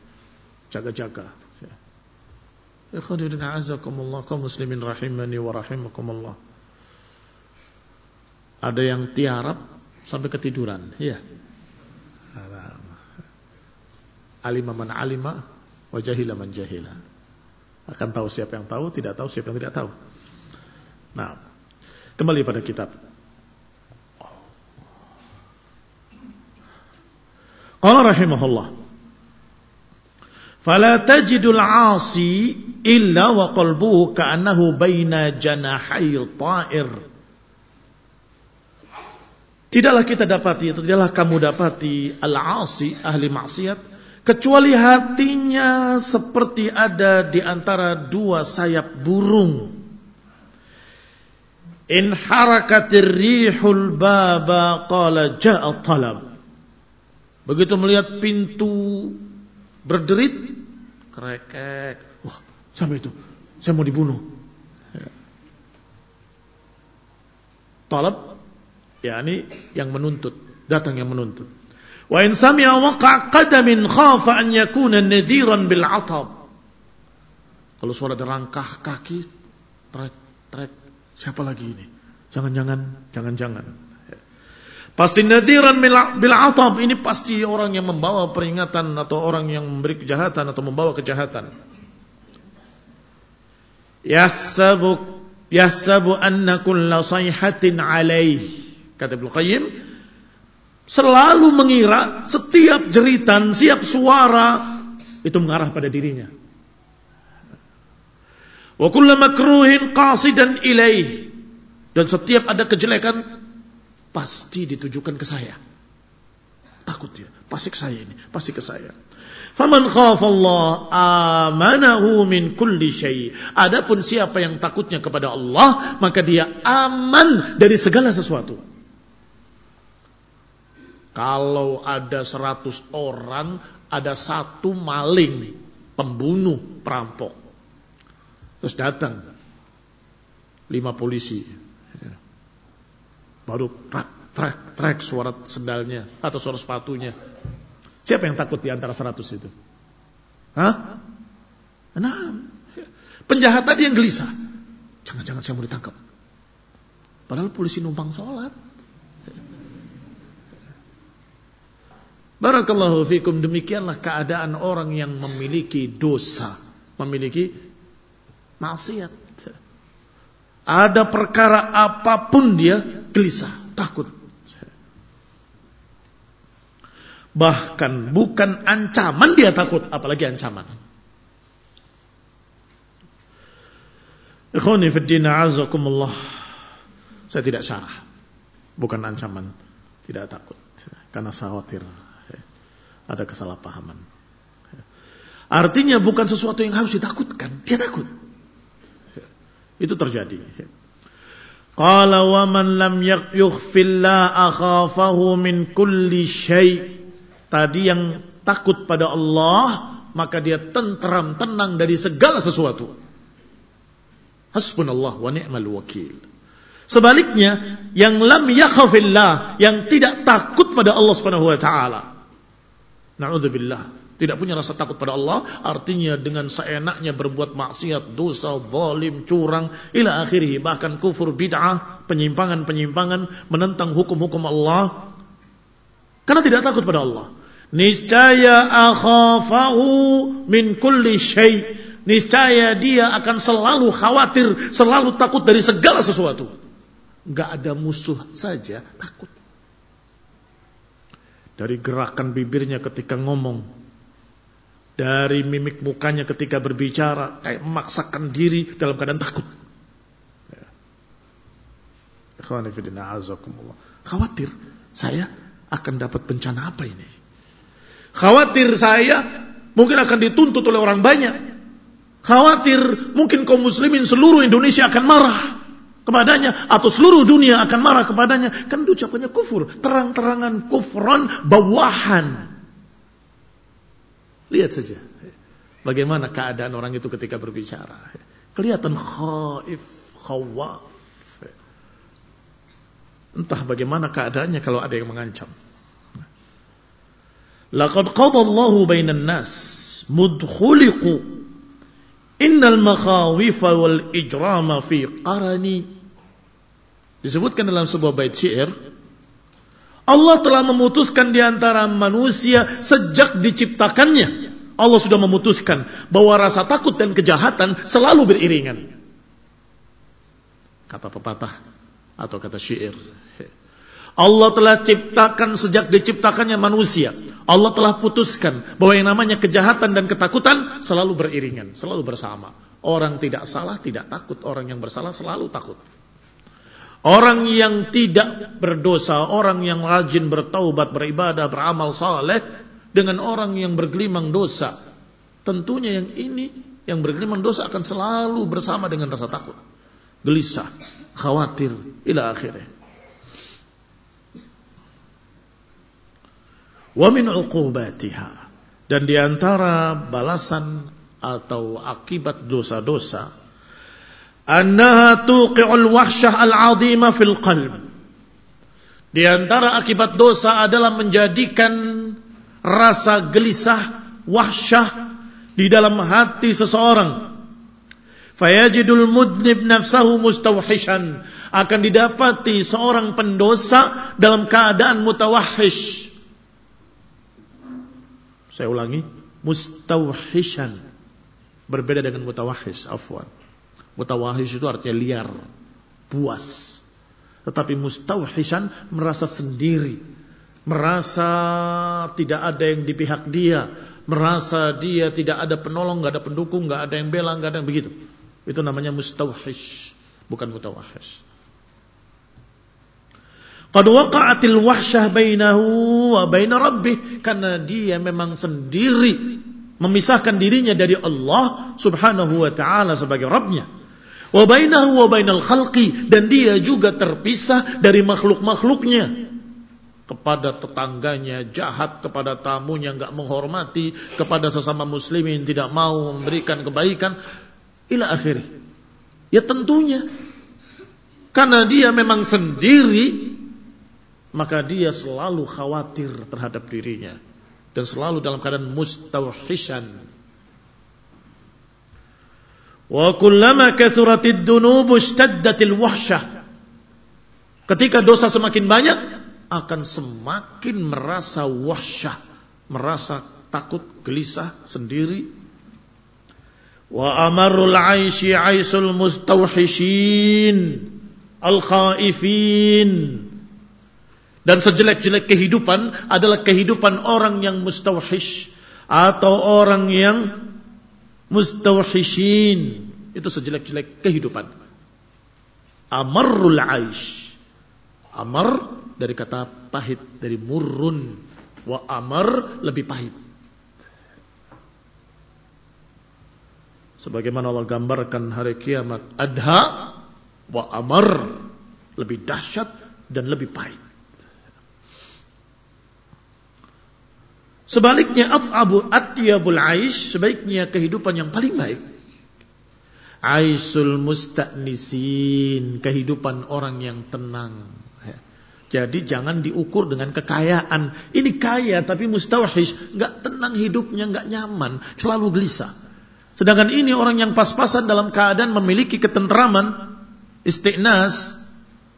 Jaga-jaga. Ikhwanina azakumullah kaum muslimin rahimani wa rahimakumullah. Ada yang tiarap sampai ketiduran. Iya. Alima man alima Wajahila man jahila. Akan tahu siapa yang tahu, tidak tahu siapa yang tidak tahu. Nah, kembali pada kitab. Qala rahimahullah. Fala tajidul 'asi illa wa qalbuhu ka'annahu baina janahay ta'ir. Tidaklah kita dapati, tidaklah kamu dapati al-asi, ahli maksiat, kecuali hatinya seperti ada di antara dua sayap burung. In harakatir rihul baba qala ja'a talab. Begitu melihat pintu berderit, krekek. Wah, sampai itu. Saya mau dibunuh. Talab yakni yang menuntut, datang yang menuntut. Wa in sami'a waqa' qadamin khafa an yakuna nadiran bil 'atab. Kalau suara derangkah kaki, trek, trek, siapa lagi ini? Jangan-jangan, jangan-jangan. Pasti nadiran bil 'atab ini pasti orang yang membawa peringatan atau orang yang memberi kejahatan atau membawa kejahatan. Yahsabu yahsabu anna kulla sayhatin alaihi Kata Ibnu Qayyim, selalu mengira setiap jeritan, setiap suara itu mengarah pada dirinya. Wa kullu makruhin qasidan ilaih. Dan setiap ada kejelekan pasti ditujukan ke saya. Takut dia, pasti ke saya ini, pasti ke saya. Faman Allah amanahu min kulli syai. Adapun siapa yang takutnya kepada Allah, maka dia aman dari segala sesuatu. Kalau ada seratus orang, ada satu maling, pembunuh, perampok. Terus datang lima polisi. Baru trek, trek, trek suara sendalnya atau suara sepatunya. Siapa yang takut di antara seratus itu? Hah? Nah, penjahat tadi yang gelisah. Jangan-jangan saya mau ditangkap. Padahal polisi numpang sholat. Barakallahu fikum demikianlah keadaan orang yang memiliki dosa, memiliki maksiat. Ada perkara apa pun dia gelisah, takut. Bahkan bukan ancaman dia takut, apalagi ancaman. Ikhwani fi din azakumullah. Saya tidak syarah. Bukan ancaman, tidak takut karena khawatir ada kesalahpahaman. Artinya bukan sesuatu yang harus ditakutkan, dia takut. Itu terjadi. Qala wa man lam yukhfilla akhafahu min kulli syai. Tadi yang takut pada Allah, maka dia tentram, tenang dari segala sesuatu. Hasbunallah wa ni'mal wakil. Sebaliknya, yang lam yakhafillah, yang tidak takut pada Allah Subhanahu wa taala, Na'udzubillah. Tidak punya rasa takut pada Allah, artinya dengan seenaknya berbuat maksiat, dosa, zalim, curang, ila akhirih, bahkan kufur bid'ah, penyimpangan-penyimpangan, menentang hukum-hukum Allah. Karena tidak takut pada Allah. Niscaya akhafahu min kulli syai. Niscaya dia akan selalu khawatir, selalu takut dari segala sesuatu. Gak ada musuh saja takut dari gerakan bibirnya ketika ngomong, dari mimik mukanya ketika berbicara, kayak memaksakan diri dalam keadaan takut. Ya. Khawatir saya akan dapat bencana apa ini? Khawatir saya mungkin akan dituntut oleh orang banyak. Khawatir mungkin kaum muslimin seluruh Indonesia akan marah kepadanya atau seluruh dunia akan marah kepadanya. Kan itu ucapannya kufur. Terang-terangan kufron bawahan. Lihat saja bagaimana keadaan orang itu ketika berbicara. Kelihatan khaif khawaf. Entah bagaimana keadaannya kalau ada yang mengancam. Laqad qadallahu bainan nas mudkhuliqu. Innal makhawifa wal ijrama fi qarani. Disebutkan dalam sebuah bait syair, Allah telah memutuskan di antara manusia sejak diciptakannya. Allah sudah memutuskan bahwa rasa takut dan kejahatan selalu beriringan. Kata pepatah atau kata syair. Allah telah ciptakan sejak diciptakannya manusia. Allah telah putuskan bahwa yang namanya kejahatan dan ketakutan selalu beriringan, selalu bersama. Orang tidak salah tidak takut, orang yang bersalah selalu takut. Orang yang tidak berdosa, orang yang rajin bertaubat, beribadah, beramal saleh dengan orang yang bergelimang dosa. Tentunya yang ini yang bergelimang dosa akan selalu bersama dengan rasa takut, gelisah, khawatir ila akhirnya. Wa min uqubatiha dan di antara balasan atau akibat dosa-dosa annaha tuqi'ul wahsyah al-'azima fil qalb. Di antara akibat dosa adalah menjadikan rasa gelisah, wahsyah di dalam hati seseorang. Fayajidul mudnib nafsahu mustawhishan. Akan didapati seorang pendosa dalam keadaan mutawahhish. Saya ulangi, mustawhishan. Berbeda dengan mutawahhish, afwan. Mutawahish itu artinya liar, puas. Tetapi mustawhishan merasa sendiri, merasa tidak ada yang di pihak dia, merasa dia tidak ada penolong, nggak ada pendukung, nggak ada yang bela, nggak ada yang begitu. Itu namanya mustawhish, bukan mutawahish. Qad waqa'atil wahsyah bainahu wa baina rabbih karena dia memang sendiri memisahkan dirinya dari Allah Subhanahu wa taala sebagai Rabbnya wa bainahu wa bainal khalqi. Dan dia juga terpisah dari makhluk-makhluknya. Kepada tetangganya jahat kepada tamunya enggak menghormati kepada sesama muslimin tidak mau memberikan kebaikan. Ila akhiri ya tentunya. Karena dia memang sendiri maka dia selalu khawatir terhadap dirinya. Dan selalu dalam keadaan mustawhishan Wa kullama kathuratid dunubu ishtaddatil wahsyah. Ketika dosa semakin banyak, akan semakin merasa wahsyah, merasa takut, gelisah sendiri. Wa amarul aishi aisul mustawhishin al-khaifin. Dan sejelek-jelek kehidupan adalah kehidupan orang yang mustawhish atau orang yang mustawhishin. Itu sejelek-jelek kehidupan. Amarul aish. Amar dari kata pahit dari murrun. Wa amar lebih pahit. Sebagaimana Allah gambarkan hari kiamat adha wa amar lebih dahsyat dan lebih pahit Sebaliknya at'abu atyabul aish sebaiknya kehidupan yang paling baik. Aisul musta'nisin, kehidupan orang yang tenang. Jadi jangan diukur dengan kekayaan. Ini kaya tapi mustawhish, enggak tenang hidupnya, enggak nyaman, selalu gelisah. Sedangkan ini orang yang pas-pasan dalam keadaan memiliki ketentraman, istiqnas,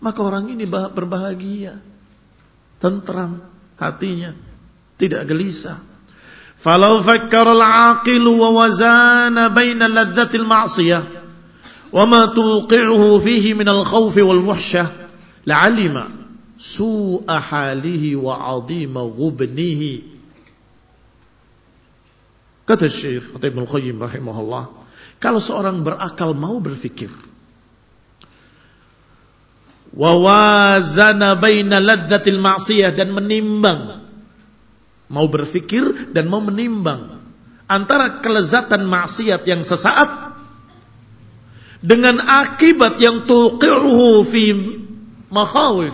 maka orang ini berbahagia, tentram hatinya tidak gelisah. Falau fakkara al-aqilu wa wazana baina ladzatil ma'siyah wa ma tuqi'uhu fihi min al-khawfi wal wahsyah la'alima su'a halihi wa 'azima ghubnihi. Kata Syekh Ibnu Qayyim rahimahullah, kalau seorang berakal mau berfikir wa wazana baina ladzatil ma'siyah dan menimbang Mau berfikir dan mau menimbang antara kelezatan maksiat yang sesaat dengan akibat yang tuqiruhu fi makhawif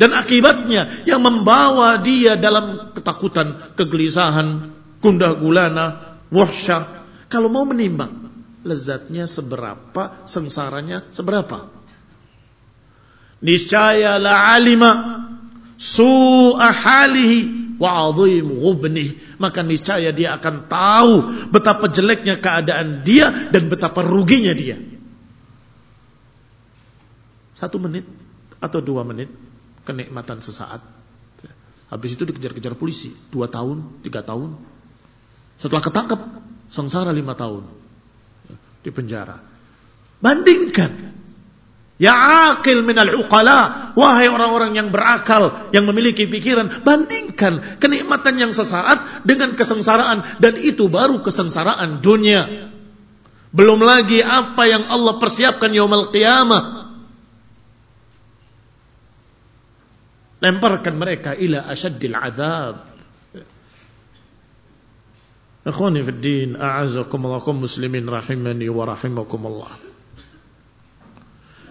dan akibatnya yang membawa dia dalam ketakutan, kegelisahan, gundah gulana, wahsyah. Kalau mau menimbang, lezatnya seberapa, sengsaranya seberapa. Niscaya la alima su'a halihi wa ghubnih. Maka niscaya dia akan tahu betapa jeleknya keadaan dia dan betapa ruginya dia. Satu menit atau dua menit kenikmatan sesaat. Habis itu dikejar-kejar polisi. Dua tahun tiga tahun. Setelah ketangkep sengsara lima tahun. Di penjara. Bandingkan Ya akil minal uqala. Wahai orang-orang yang berakal, yang memiliki pikiran, bandingkan kenikmatan yang sesaat dengan kesengsaraan dan itu baru kesengsaraan dunia. Belum lagi apa yang Allah persiapkan yaumul qiyamah. lemparkan mereka ila asyaddil azab. Ikhwani fi din, muslimin rahimani wa rahimakumullah.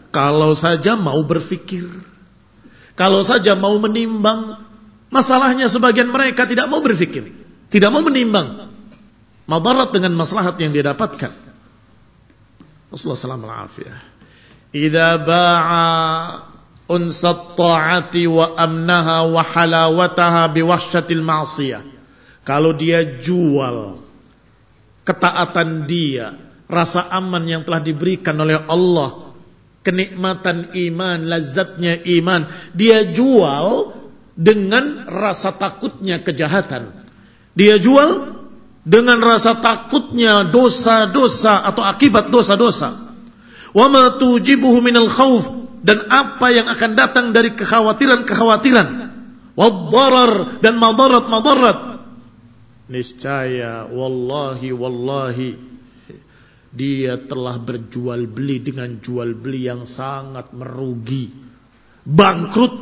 Kalau saja mau berfikir, kalau saja mau menimbang, masalahnya sebagian mereka tidak mau berfikir, tidak mau menimbang madarat dengan maslahat yang dia dapatkan. Rasulullah Idza ba'a unsat ta'ati wa amnaha wa halawataha. Kalau dia jual ketaatan dia, rasa aman yang telah diberikan oleh Allah, kenikmatan iman, lazatnya iman, dia jual dengan rasa takutnya kejahatan. Dia jual dengan rasa takutnya dosa-dosa atau akibat dosa-dosa. Wa ma tujibuhu minal khauf dan apa yang akan datang dari kekhawatiran-kekhawatiran. Wad dan madarat-madarat. Niscaya wallahi wallahi dia telah berjual beli dengan jual beli yang sangat merugi bangkrut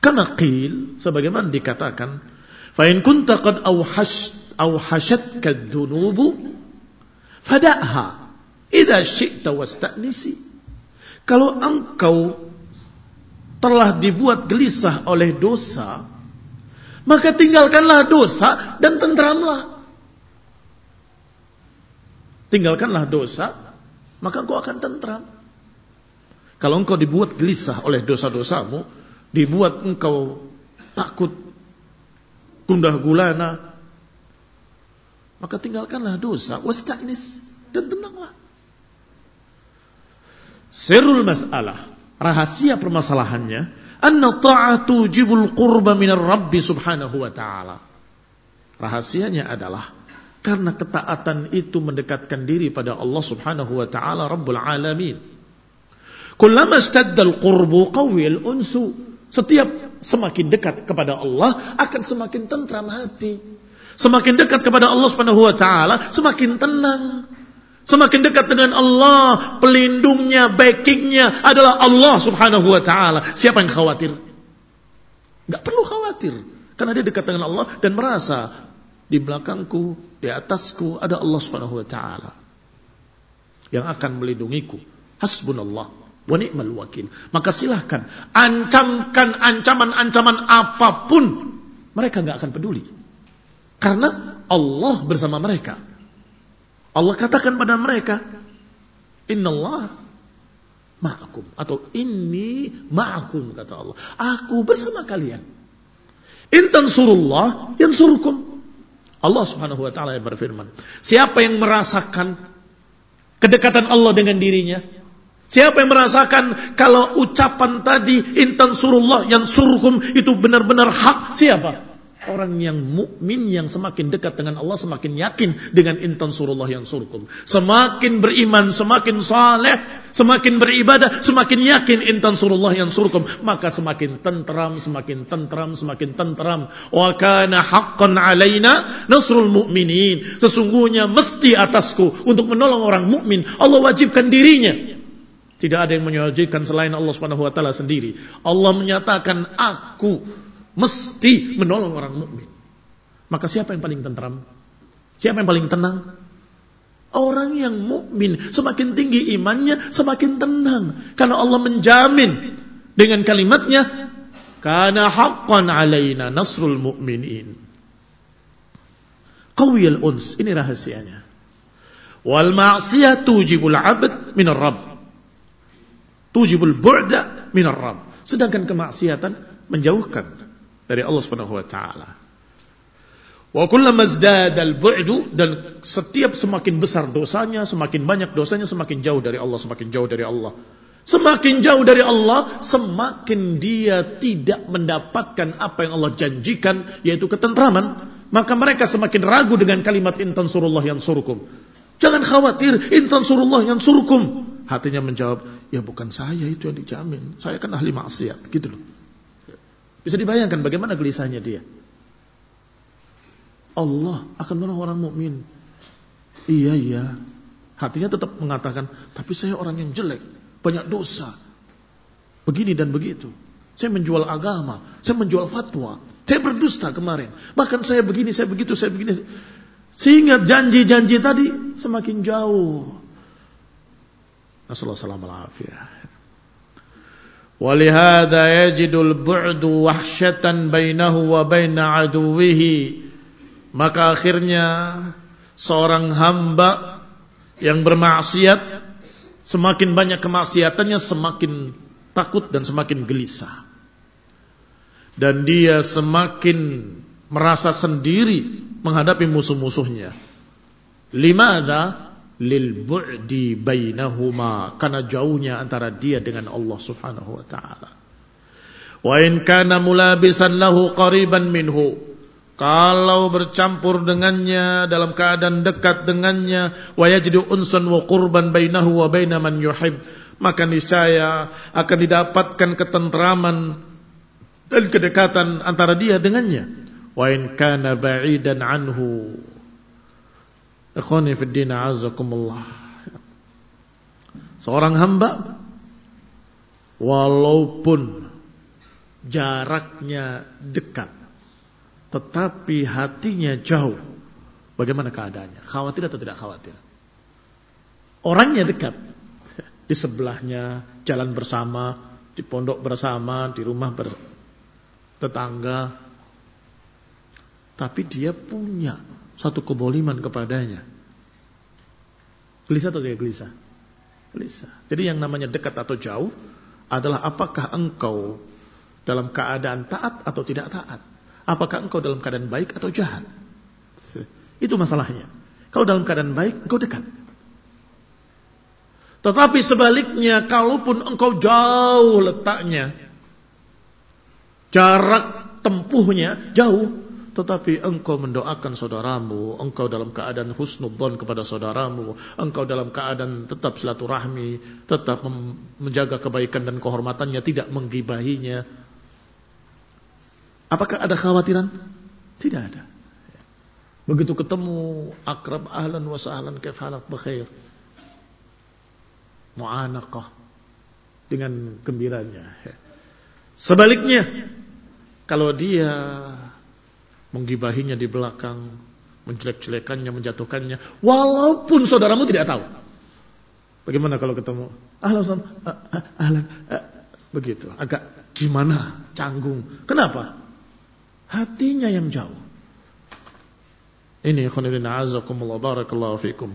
karena qil sebagaimana dikatakan fa in kunta qad awhash أو حشتك الذنوب فدعها إذا شئت واستأنسي kalau engkau telah dibuat gelisah oleh dosa maka tinggalkanlah dosa dan tentramlah tinggalkanlah dosa maka engkau akan tentram. Kalau engkau dibuat gelisah oleh dosa-dosamu dibuat engkau takut gundah gulana maka tinggalkanlah dosa. Wasta'nis dan tenanglah. Sirrul masalah rahasia permasalahannya anna ta'atu jibul qurba minar rabbi subhanahu wa ta'ala. Rahasianya adalah karena ketaatan itu mendekatkan diri pada Allah subhanahu wa ta'ala rabbul alamin. Kullama istaddal qurbu qawil unsu. Setiap semakin dekat kepada Allah akan semakin tentram hati. Semakin dekat kepada Allah Subhanahu wa taala, semakin tenang. Semakin dekat dengan Allah, pelindungnya, backingnya adalah Allah Subhanahu wa taala. Siapa yang khawatir? Gak perlu khawatir, karena dia dekat dengan Allah dan merasa di belakangku, di atasku ada Allah Subhanahu wa taala yang akan melindungiku. Hasbunallah wa ni'mal wakil. Maka silahkan ancamkan ancaman-ancaman apa pun, mereka nggak akan peduli. Karena Allah bersama mereka. Allah katakan pada mereka, Inna Allah ma'akum. Atau ini ma'akum, kata Allah. Aku bersama kalian. Intan surullah yang surukum. Allah subhanahu wa ta'ala yang berfirman. Siapa yang merasakan kedekatan Allah dengan dirinya, Siapa yang merasakan kalau ucapan tadi intan surullah yang surukum itu benar-benar hak? Siapa? Orang yang mukmin yang semakin dekat dengan Allah semakin yakin dengan intan surullah yang surkum. Semakin beriman, semakin saleh, semakin beribadah, semakin yakin intan surullah yang surkum. Maka semakin tentram, semakin tentram, semakin tentram. Wa kana haqqan alaina nasrul mu'minin. Sesungguhnya mesti atasku untuk menolong orang mukmin. Allah wajibkan dirinya. Tidak ada yang menyajibkan selain Allah Subhanahu wa taala sendiri. Allah menyatakan aku mesti menolong orang mukmin. Maka siapa yang paling tentram? Siapa yang paling tenang? Orang yang mukmin semakin tinggi imannya semakin tenang karena Allah menjamin dengan kalimatnya kana haqqan alaina nasrul mu'minin. Qawiyal uns ini rahasianya. Wal ma'siyah tujibul 'abd min rabb Tujibul bu'da min rabb Sedangkan kemaksiatan menjauhkan dari Allah Subhanahu wa taala. Wa kullama izdada al-bu'du dan setiap semakin besar dosanya, semakin banyak dosanya, semakin jauh dari Allah, semakin jauh dari Allah. Semakin jauh dari Allah, semakin dia tidak mendapatkan apa yang Allah janjikan, yaitu ketentraman. Maka mereka semakin ragu dengan kalimat intan surullah yang surukum. Jangan khawatir, intan surullah yang surukum. Hatinya menjawab, ya bukan saya itu yang dijamin. Saya kan ahli maksiat. Gitu loh. Bisa dibayangkan bagaimana gelisahnya dia. Allah akan menolong orang mukmin. Iya, iya. Hatinya tetap mengatakan, tapi saya orang yang jelek, banyak dosa. Begini dan begitu. Saya menjual agama, saya menjual fatwa, saya berdusta kemarin. Bahkan saya begini, saya begitu, saya begini. Sehingga janji-janji tadi semakin jauh. Nasallallahu alaihi ولهذا يجد البعد وحشة بينه وبين عدوه maka akhirnya seorang hamba yang bermaksiat semakin banyak kemaksiatannya semakin takut dan semakin gelisah dan dia semakin merasa sendiri menghadapi musuh-musuhnya limadha lil bu'di bainahuma karena jauhnya antara dia dengan Allah Subhanahu wa taala. Wa in kana mulabisan lahu qariban minhu kalau bercampur dengannya dalam keadaan dekat dengannya wa yajidu unsan wa qurban bainahu wa baina man yuhib maka niscaya akan didapatkan ketentraman dan kedekatan antara dia dengannya wa in kana ba'idan anhu Ikhwani azakumullah. Seorang hamba walaupun jaraknya dekat tetapi hatinya jauh. Bagaimana keadaannya? Khawatir atau tidak khawatir? Orangnya dekat. Di sebelahnya jalan bersama, di pondok bersama, di rumah bersama, tetangga. Tapi dia punya satu keboliman kepadanya. Gelisah atau tidak gelisah? Gelisah. Jadi yang namanya dekat atau jauh adalah apakah engkau dalam keadaan taat atau tidak taat. Apakah engkau dalam keadaan baik atau jahat. Itu masalahnya. Kalau dalam keadaan baik, engkau dekat. Tetapi sebaliknya, kalaupun engkau jauh letaknya, jarak tempuhnya jauh, tetapi engkau mendoakan saudaramu, engkau dalam keadaan husnudzon kepada saudaramu, engkau dalam keadaan tetap silaturahmi, tetap menjaga kebaikan dan kehormatannya, tidak menggibahinya. Apakah ada khawatiran? Tidak ada. Begitu ketemu akrab ahlan wa sahlan kaif halak bekhair. Mu'anaqah dengan gembiranya. Sebaliknya, kalau dia menggibahinya di belakang, menjelek-jelekannya, menjatuhkannya, walaupun saudaramu tidak tahu. Bagaimana kalau ketemu? Ahlan, ahlan, begitu, agak gimana, canggung. Kenapa? Hatinya yang jauh. Ini khonirina azakumullah barakallahu fikum.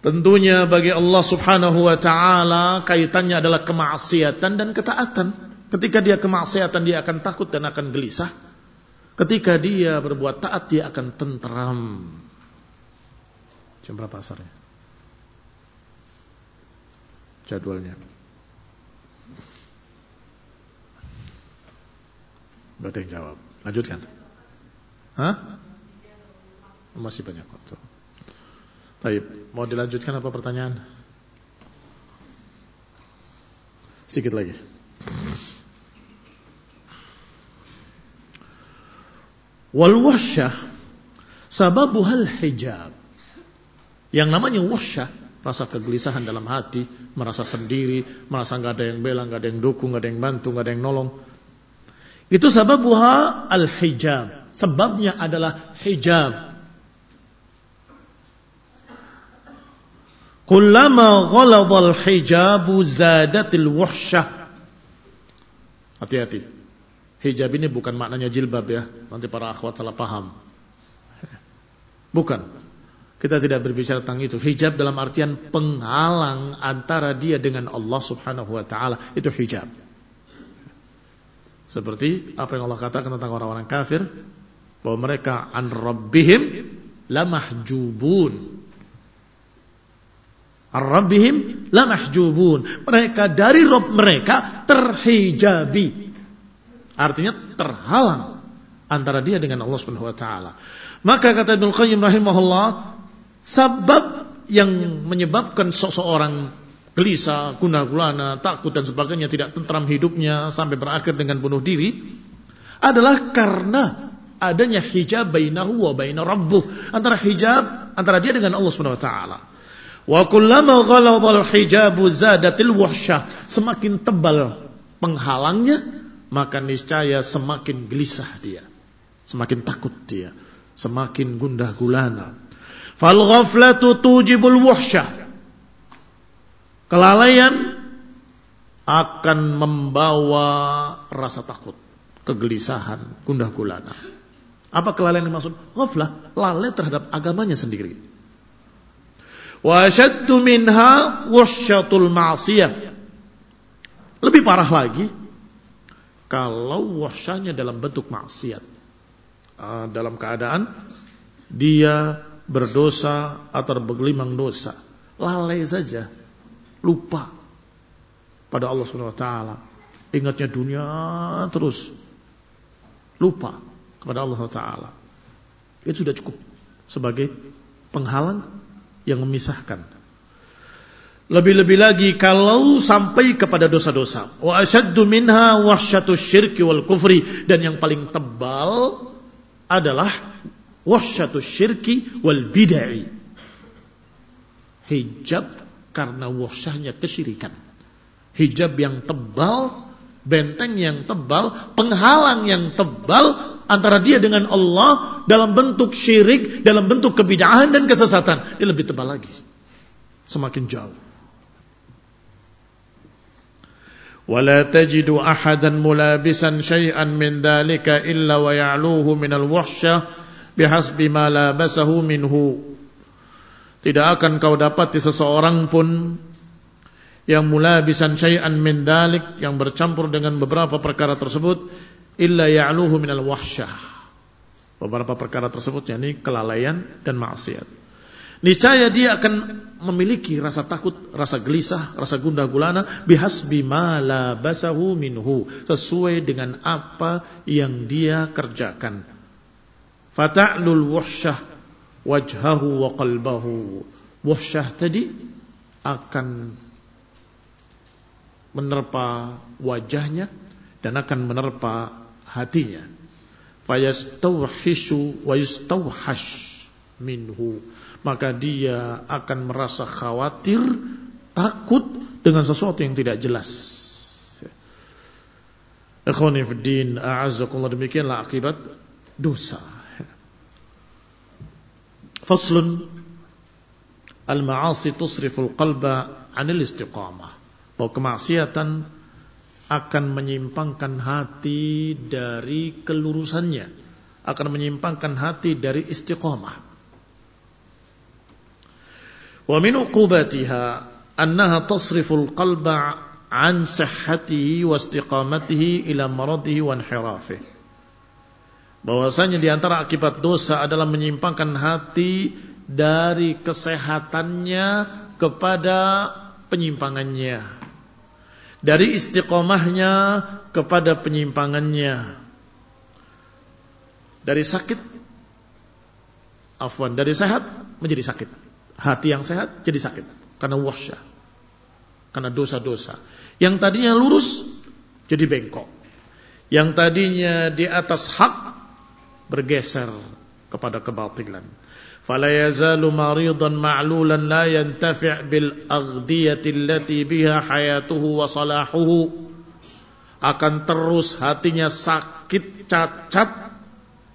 Tentunya bagi Allah subhanahu wa ta'ala kaitannya adalah kemaksiatan dan ketaatan. Ketika dia kemaksiatan dia akan takut dan akan gelisah. Ketika dia berbuat taat dia akan tentram. Jam berapa asarnya? Jadwalnya. Gak ada yang jawab. Lanjutkan. Hah? Masih banyak waktu. Baik, mau dilanjutkan apa pertanyaan? Sedikit lagi. Wal wahsyah sababuhal hijab. Yang namanya wahsyah, rasa kegelisahan dalam hati, merasa sendiri, merasa nggak ada yang bela, nggak ada yang dukung, nggak ada yang bantu, nggak ada yang nolong. Itu sababuha al hijab. Sebabnya adalah hijab. Kullama ghaladha al hijabu zadatil wahsyah. Hati-hati. Hijab ini bukan maknanya jilbab ya. Nanti para akhwat salah paham. Bukan. Kita tidak berbicara tentang itu. Hijab dalam artian penghalang antara dia dengan Allah subhanahu wa ta'ala. Itu hijab. Seperti apa yang Allah katakan tentang orang-orang kafir. Bahwa mereka an rabbihim lamahjubun. An rabbihim lamahjubun. Mereka dari Rob mereka terhijabi. Artinya terhalang antara dia dengan Allah Subhanahu wa taala. Maka kata Ibnu Qayyim rahimahullah, sebab yang menyebabkan seseorang gelisah, guna gulana, takut dan sebagainya tidak tentram hidupnya sampai berakhir dengan bunuh diri adalah karena adanya hijab bainahu wa baina rabbuh antara hijab antara dia dengan Allah Subhanahu wa taala. Wa kullama ghaladhal hijabu zadatil wahsyah. Semakin tebal penghalangnya, maka niscaya semakin gelisah dia. Semakin takut dia. Semakin gundah gulana. Fal ghaflatu tujibul wahsyah. Kelalaian akan membawa rasa takut, kegelisahan, gundah gulana. Apa kelalaian yang dimaksud? Ghaflah, lalai terhadap agamanya sendiri. Wa asyaddu minha wasyatul ma'siyah. Lebih parah lagi kalau wasyanya dalam bentuk maksiat. Uh, dalam keadaan dia berdosa atau bergelimang dosa. Lalai saja, lupa pada Allah Subhanahu wa taala. Ingatnya dunia terus. Lupa kepada Allah taala. Itu sudah cukup sebagai penghalang yang memisahkan. Lebih-lebih lagi kalau sampai kepada dosa-dosa. Wa asyaddu minha wahsyatu syirki wal kufri. Dan yang paling tebal adalah wahsyatu syirki wal bid'ah. Hijab karena wahsyahnya kesyirikan. Hijab yang tebal, benteng yang tebal, penghalang yang tebal antara dia dengan Allah dalam bentuk syirik, dalam bentuk kebidahan dan kesesatan. Ini lebih tebal lagi. Semakin jauh. ولا تجد أحدا ملابسا شيئا من ذلك إلا ويعلوه من الوحشة بحسب ما لابسه منه Tidak akan kau dapati seseorang pun yang mulabisan syai'an min dalik yang bercampur dengan beberapa perkara tersebut illa ya'luhu minal wahsyah. Beberapa perkara tersebut yakni kelalaian dan maksiat. Niscaya dia akan memiliki rasa takut, rasa gelisah, rasa gundah gulana bihasbi ma la basahu minhu sesuai dengan apa yang dia kerjakan. Fata'lul wahsyah wajhahu wa qalbahu. Wahsyah tadi akan menerpa wajahnya dan akan menerpa hatinya fayastawhishu wa yastawhash minhu maka dia akan merasa khawatir takut dengan sesuatu yang tidak jelas. Ikhwani fi din a'azzakumullah demikianlah akibat dosa. Faslun Al-ma'asi tusriful qalba anil istiqamah. Bahwa kemaksiatan akan menyimpangkan hati dari kelurusannya, akan menyimpangkan hati dari istiqamah. Wa min uqubatiha annaha tasriful qalba an sihhatihi wa istiqamatihi ila. Bahwasanya di antara akibat dosa adalah menyimpangkan hati dari kesehatannya kepada penyimpangannya. Dari istiqomahnya kepada penyimpangannya. Dari sakit afwan dari sehat menjadi sakit hati yang sehat jadi sakit karena wahsyah karena dosa-dosa yang tadinya lurus jadi bengkok yang tadinya di atas hak bergeser kepada kebatilan فلا يزال مريضا معلولا لا ينتفع بالأغذية التي بها حياته وصلاحه akan terus hatinya sakit cacat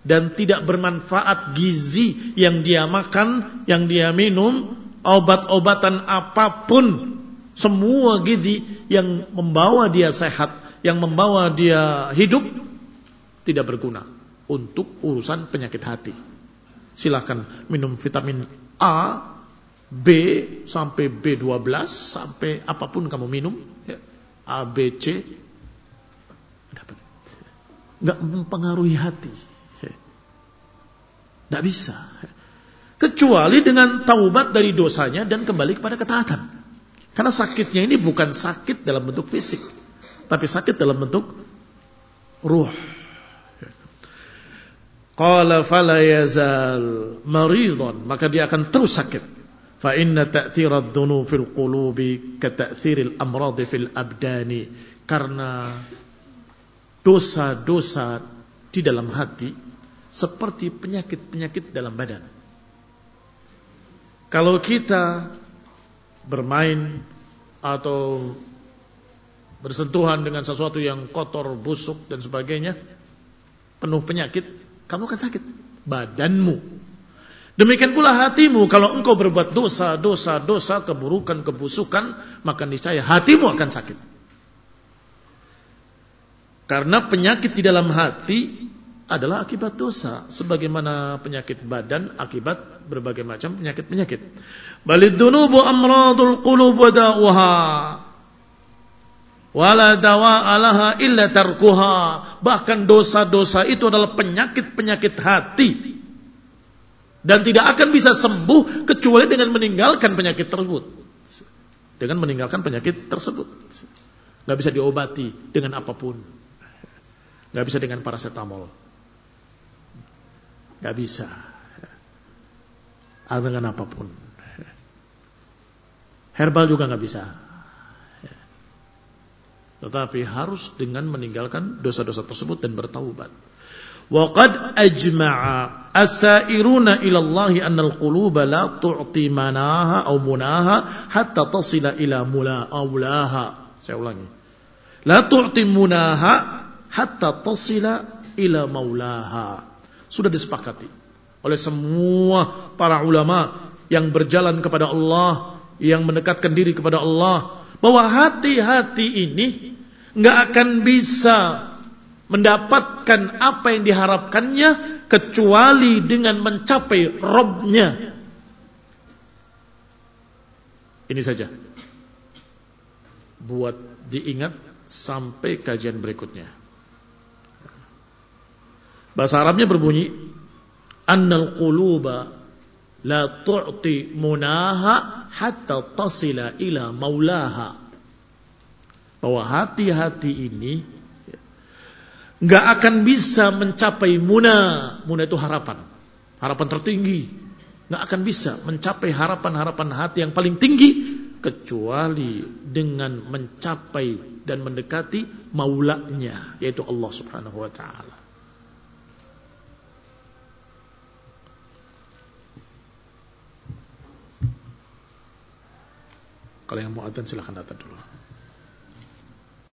dan tidak bermanfaat gizi yang dia makan, yang dia minum, obat-obatan apa pun, semua gizi yang membawa dia sehat, yang membawa dia hidup tidak berguna untuk urusan penyakit hati. Silahkan minum vitamin A, B sampai B12 sampai apa pun kamu minum ya. A, B, C. Nggak mempengaruhi hati nggak bisa. Kecuali dengan taubat dari dosanya dan kembali kepada ketaatan. Karena sakitnya ini bukan sakit dalam bentuk fisik tapi sakit dalam bentuk ruh. Qala fala yazal maridan maka dia akan terus sakit. Fa inna ta'thirad dhunub fil qulubi ka ta'thiril amrad fil abdani. Karena dosa-dosa di dalam hati seperti penyakit-penyakit dalam badan. Kalau kita bermain atau bersentuhan dengan sesuatu yang kotor, busuk dan sebagainya, penuh penyakit, kamu akan sakit badanmu. Demikian pula hatimu kalau engkau berbuat dosa, dosa, dosa, keburukan, kebusukan, maka niscaya hatimu akan sakit. Karena penyakit di dalam hati adalah akibat dosa sebagaimana penyakit badan akibat berbagai macam penyakit-penyakit. Balid dunubu amradul qulub wa da'uha. Wala dawa alaha illa tarkuha. Bahkan dosa-dosa itu adalah penyakit-penyakit hati. Dan tidak akan bisa sembuh kecuali dengan meninggalkan penyakit tersebut. Dengan meninggalkan penyakit tersebut. Gak bisa diobati dengan apa pun. Gak bisa dengan paracetamol. Gak bisa. Dengan apa pun. Herbal juga gak bisa. Tetapi harus dengan meninggalkan dosa-dosa tersebut dan bertaubat. Waqad ajma'a as-sa'iruna ila Allah anna al-quluba la tu'ti manaha aw munaha hatta tasila ila mula aulaha. Saya ulangi. La tu'ti munaha hatta tasila ila maulaha. Sudah disepakati oleh semua para ulama yang berjalan kepada Allah, yang mendekatkan diri kepada Allah bahwa hati-hati ini nggak akan bisa mendapatkan apa yang diharapkannya kecuali dengan mencapai Robnya. Ini saja. Buat diingat sampai kajian berikutnya. Bahasa Arabnya berbunyi annal quluba la tu'ti munaha hatta tasila ila maulaha. Bahwa hati-hati ini nggak akan bisa mencapai muna. Muna itu harapan. Harapan tertinggi. Nggak akan bisa mencapai harapan-harapan hati yang paling tinggi kecuali dengan mencapai dan mendekati maulanya yaitu Allah Subhanahu wa taala. Kalau yang mau adzan silahkan datang dulu.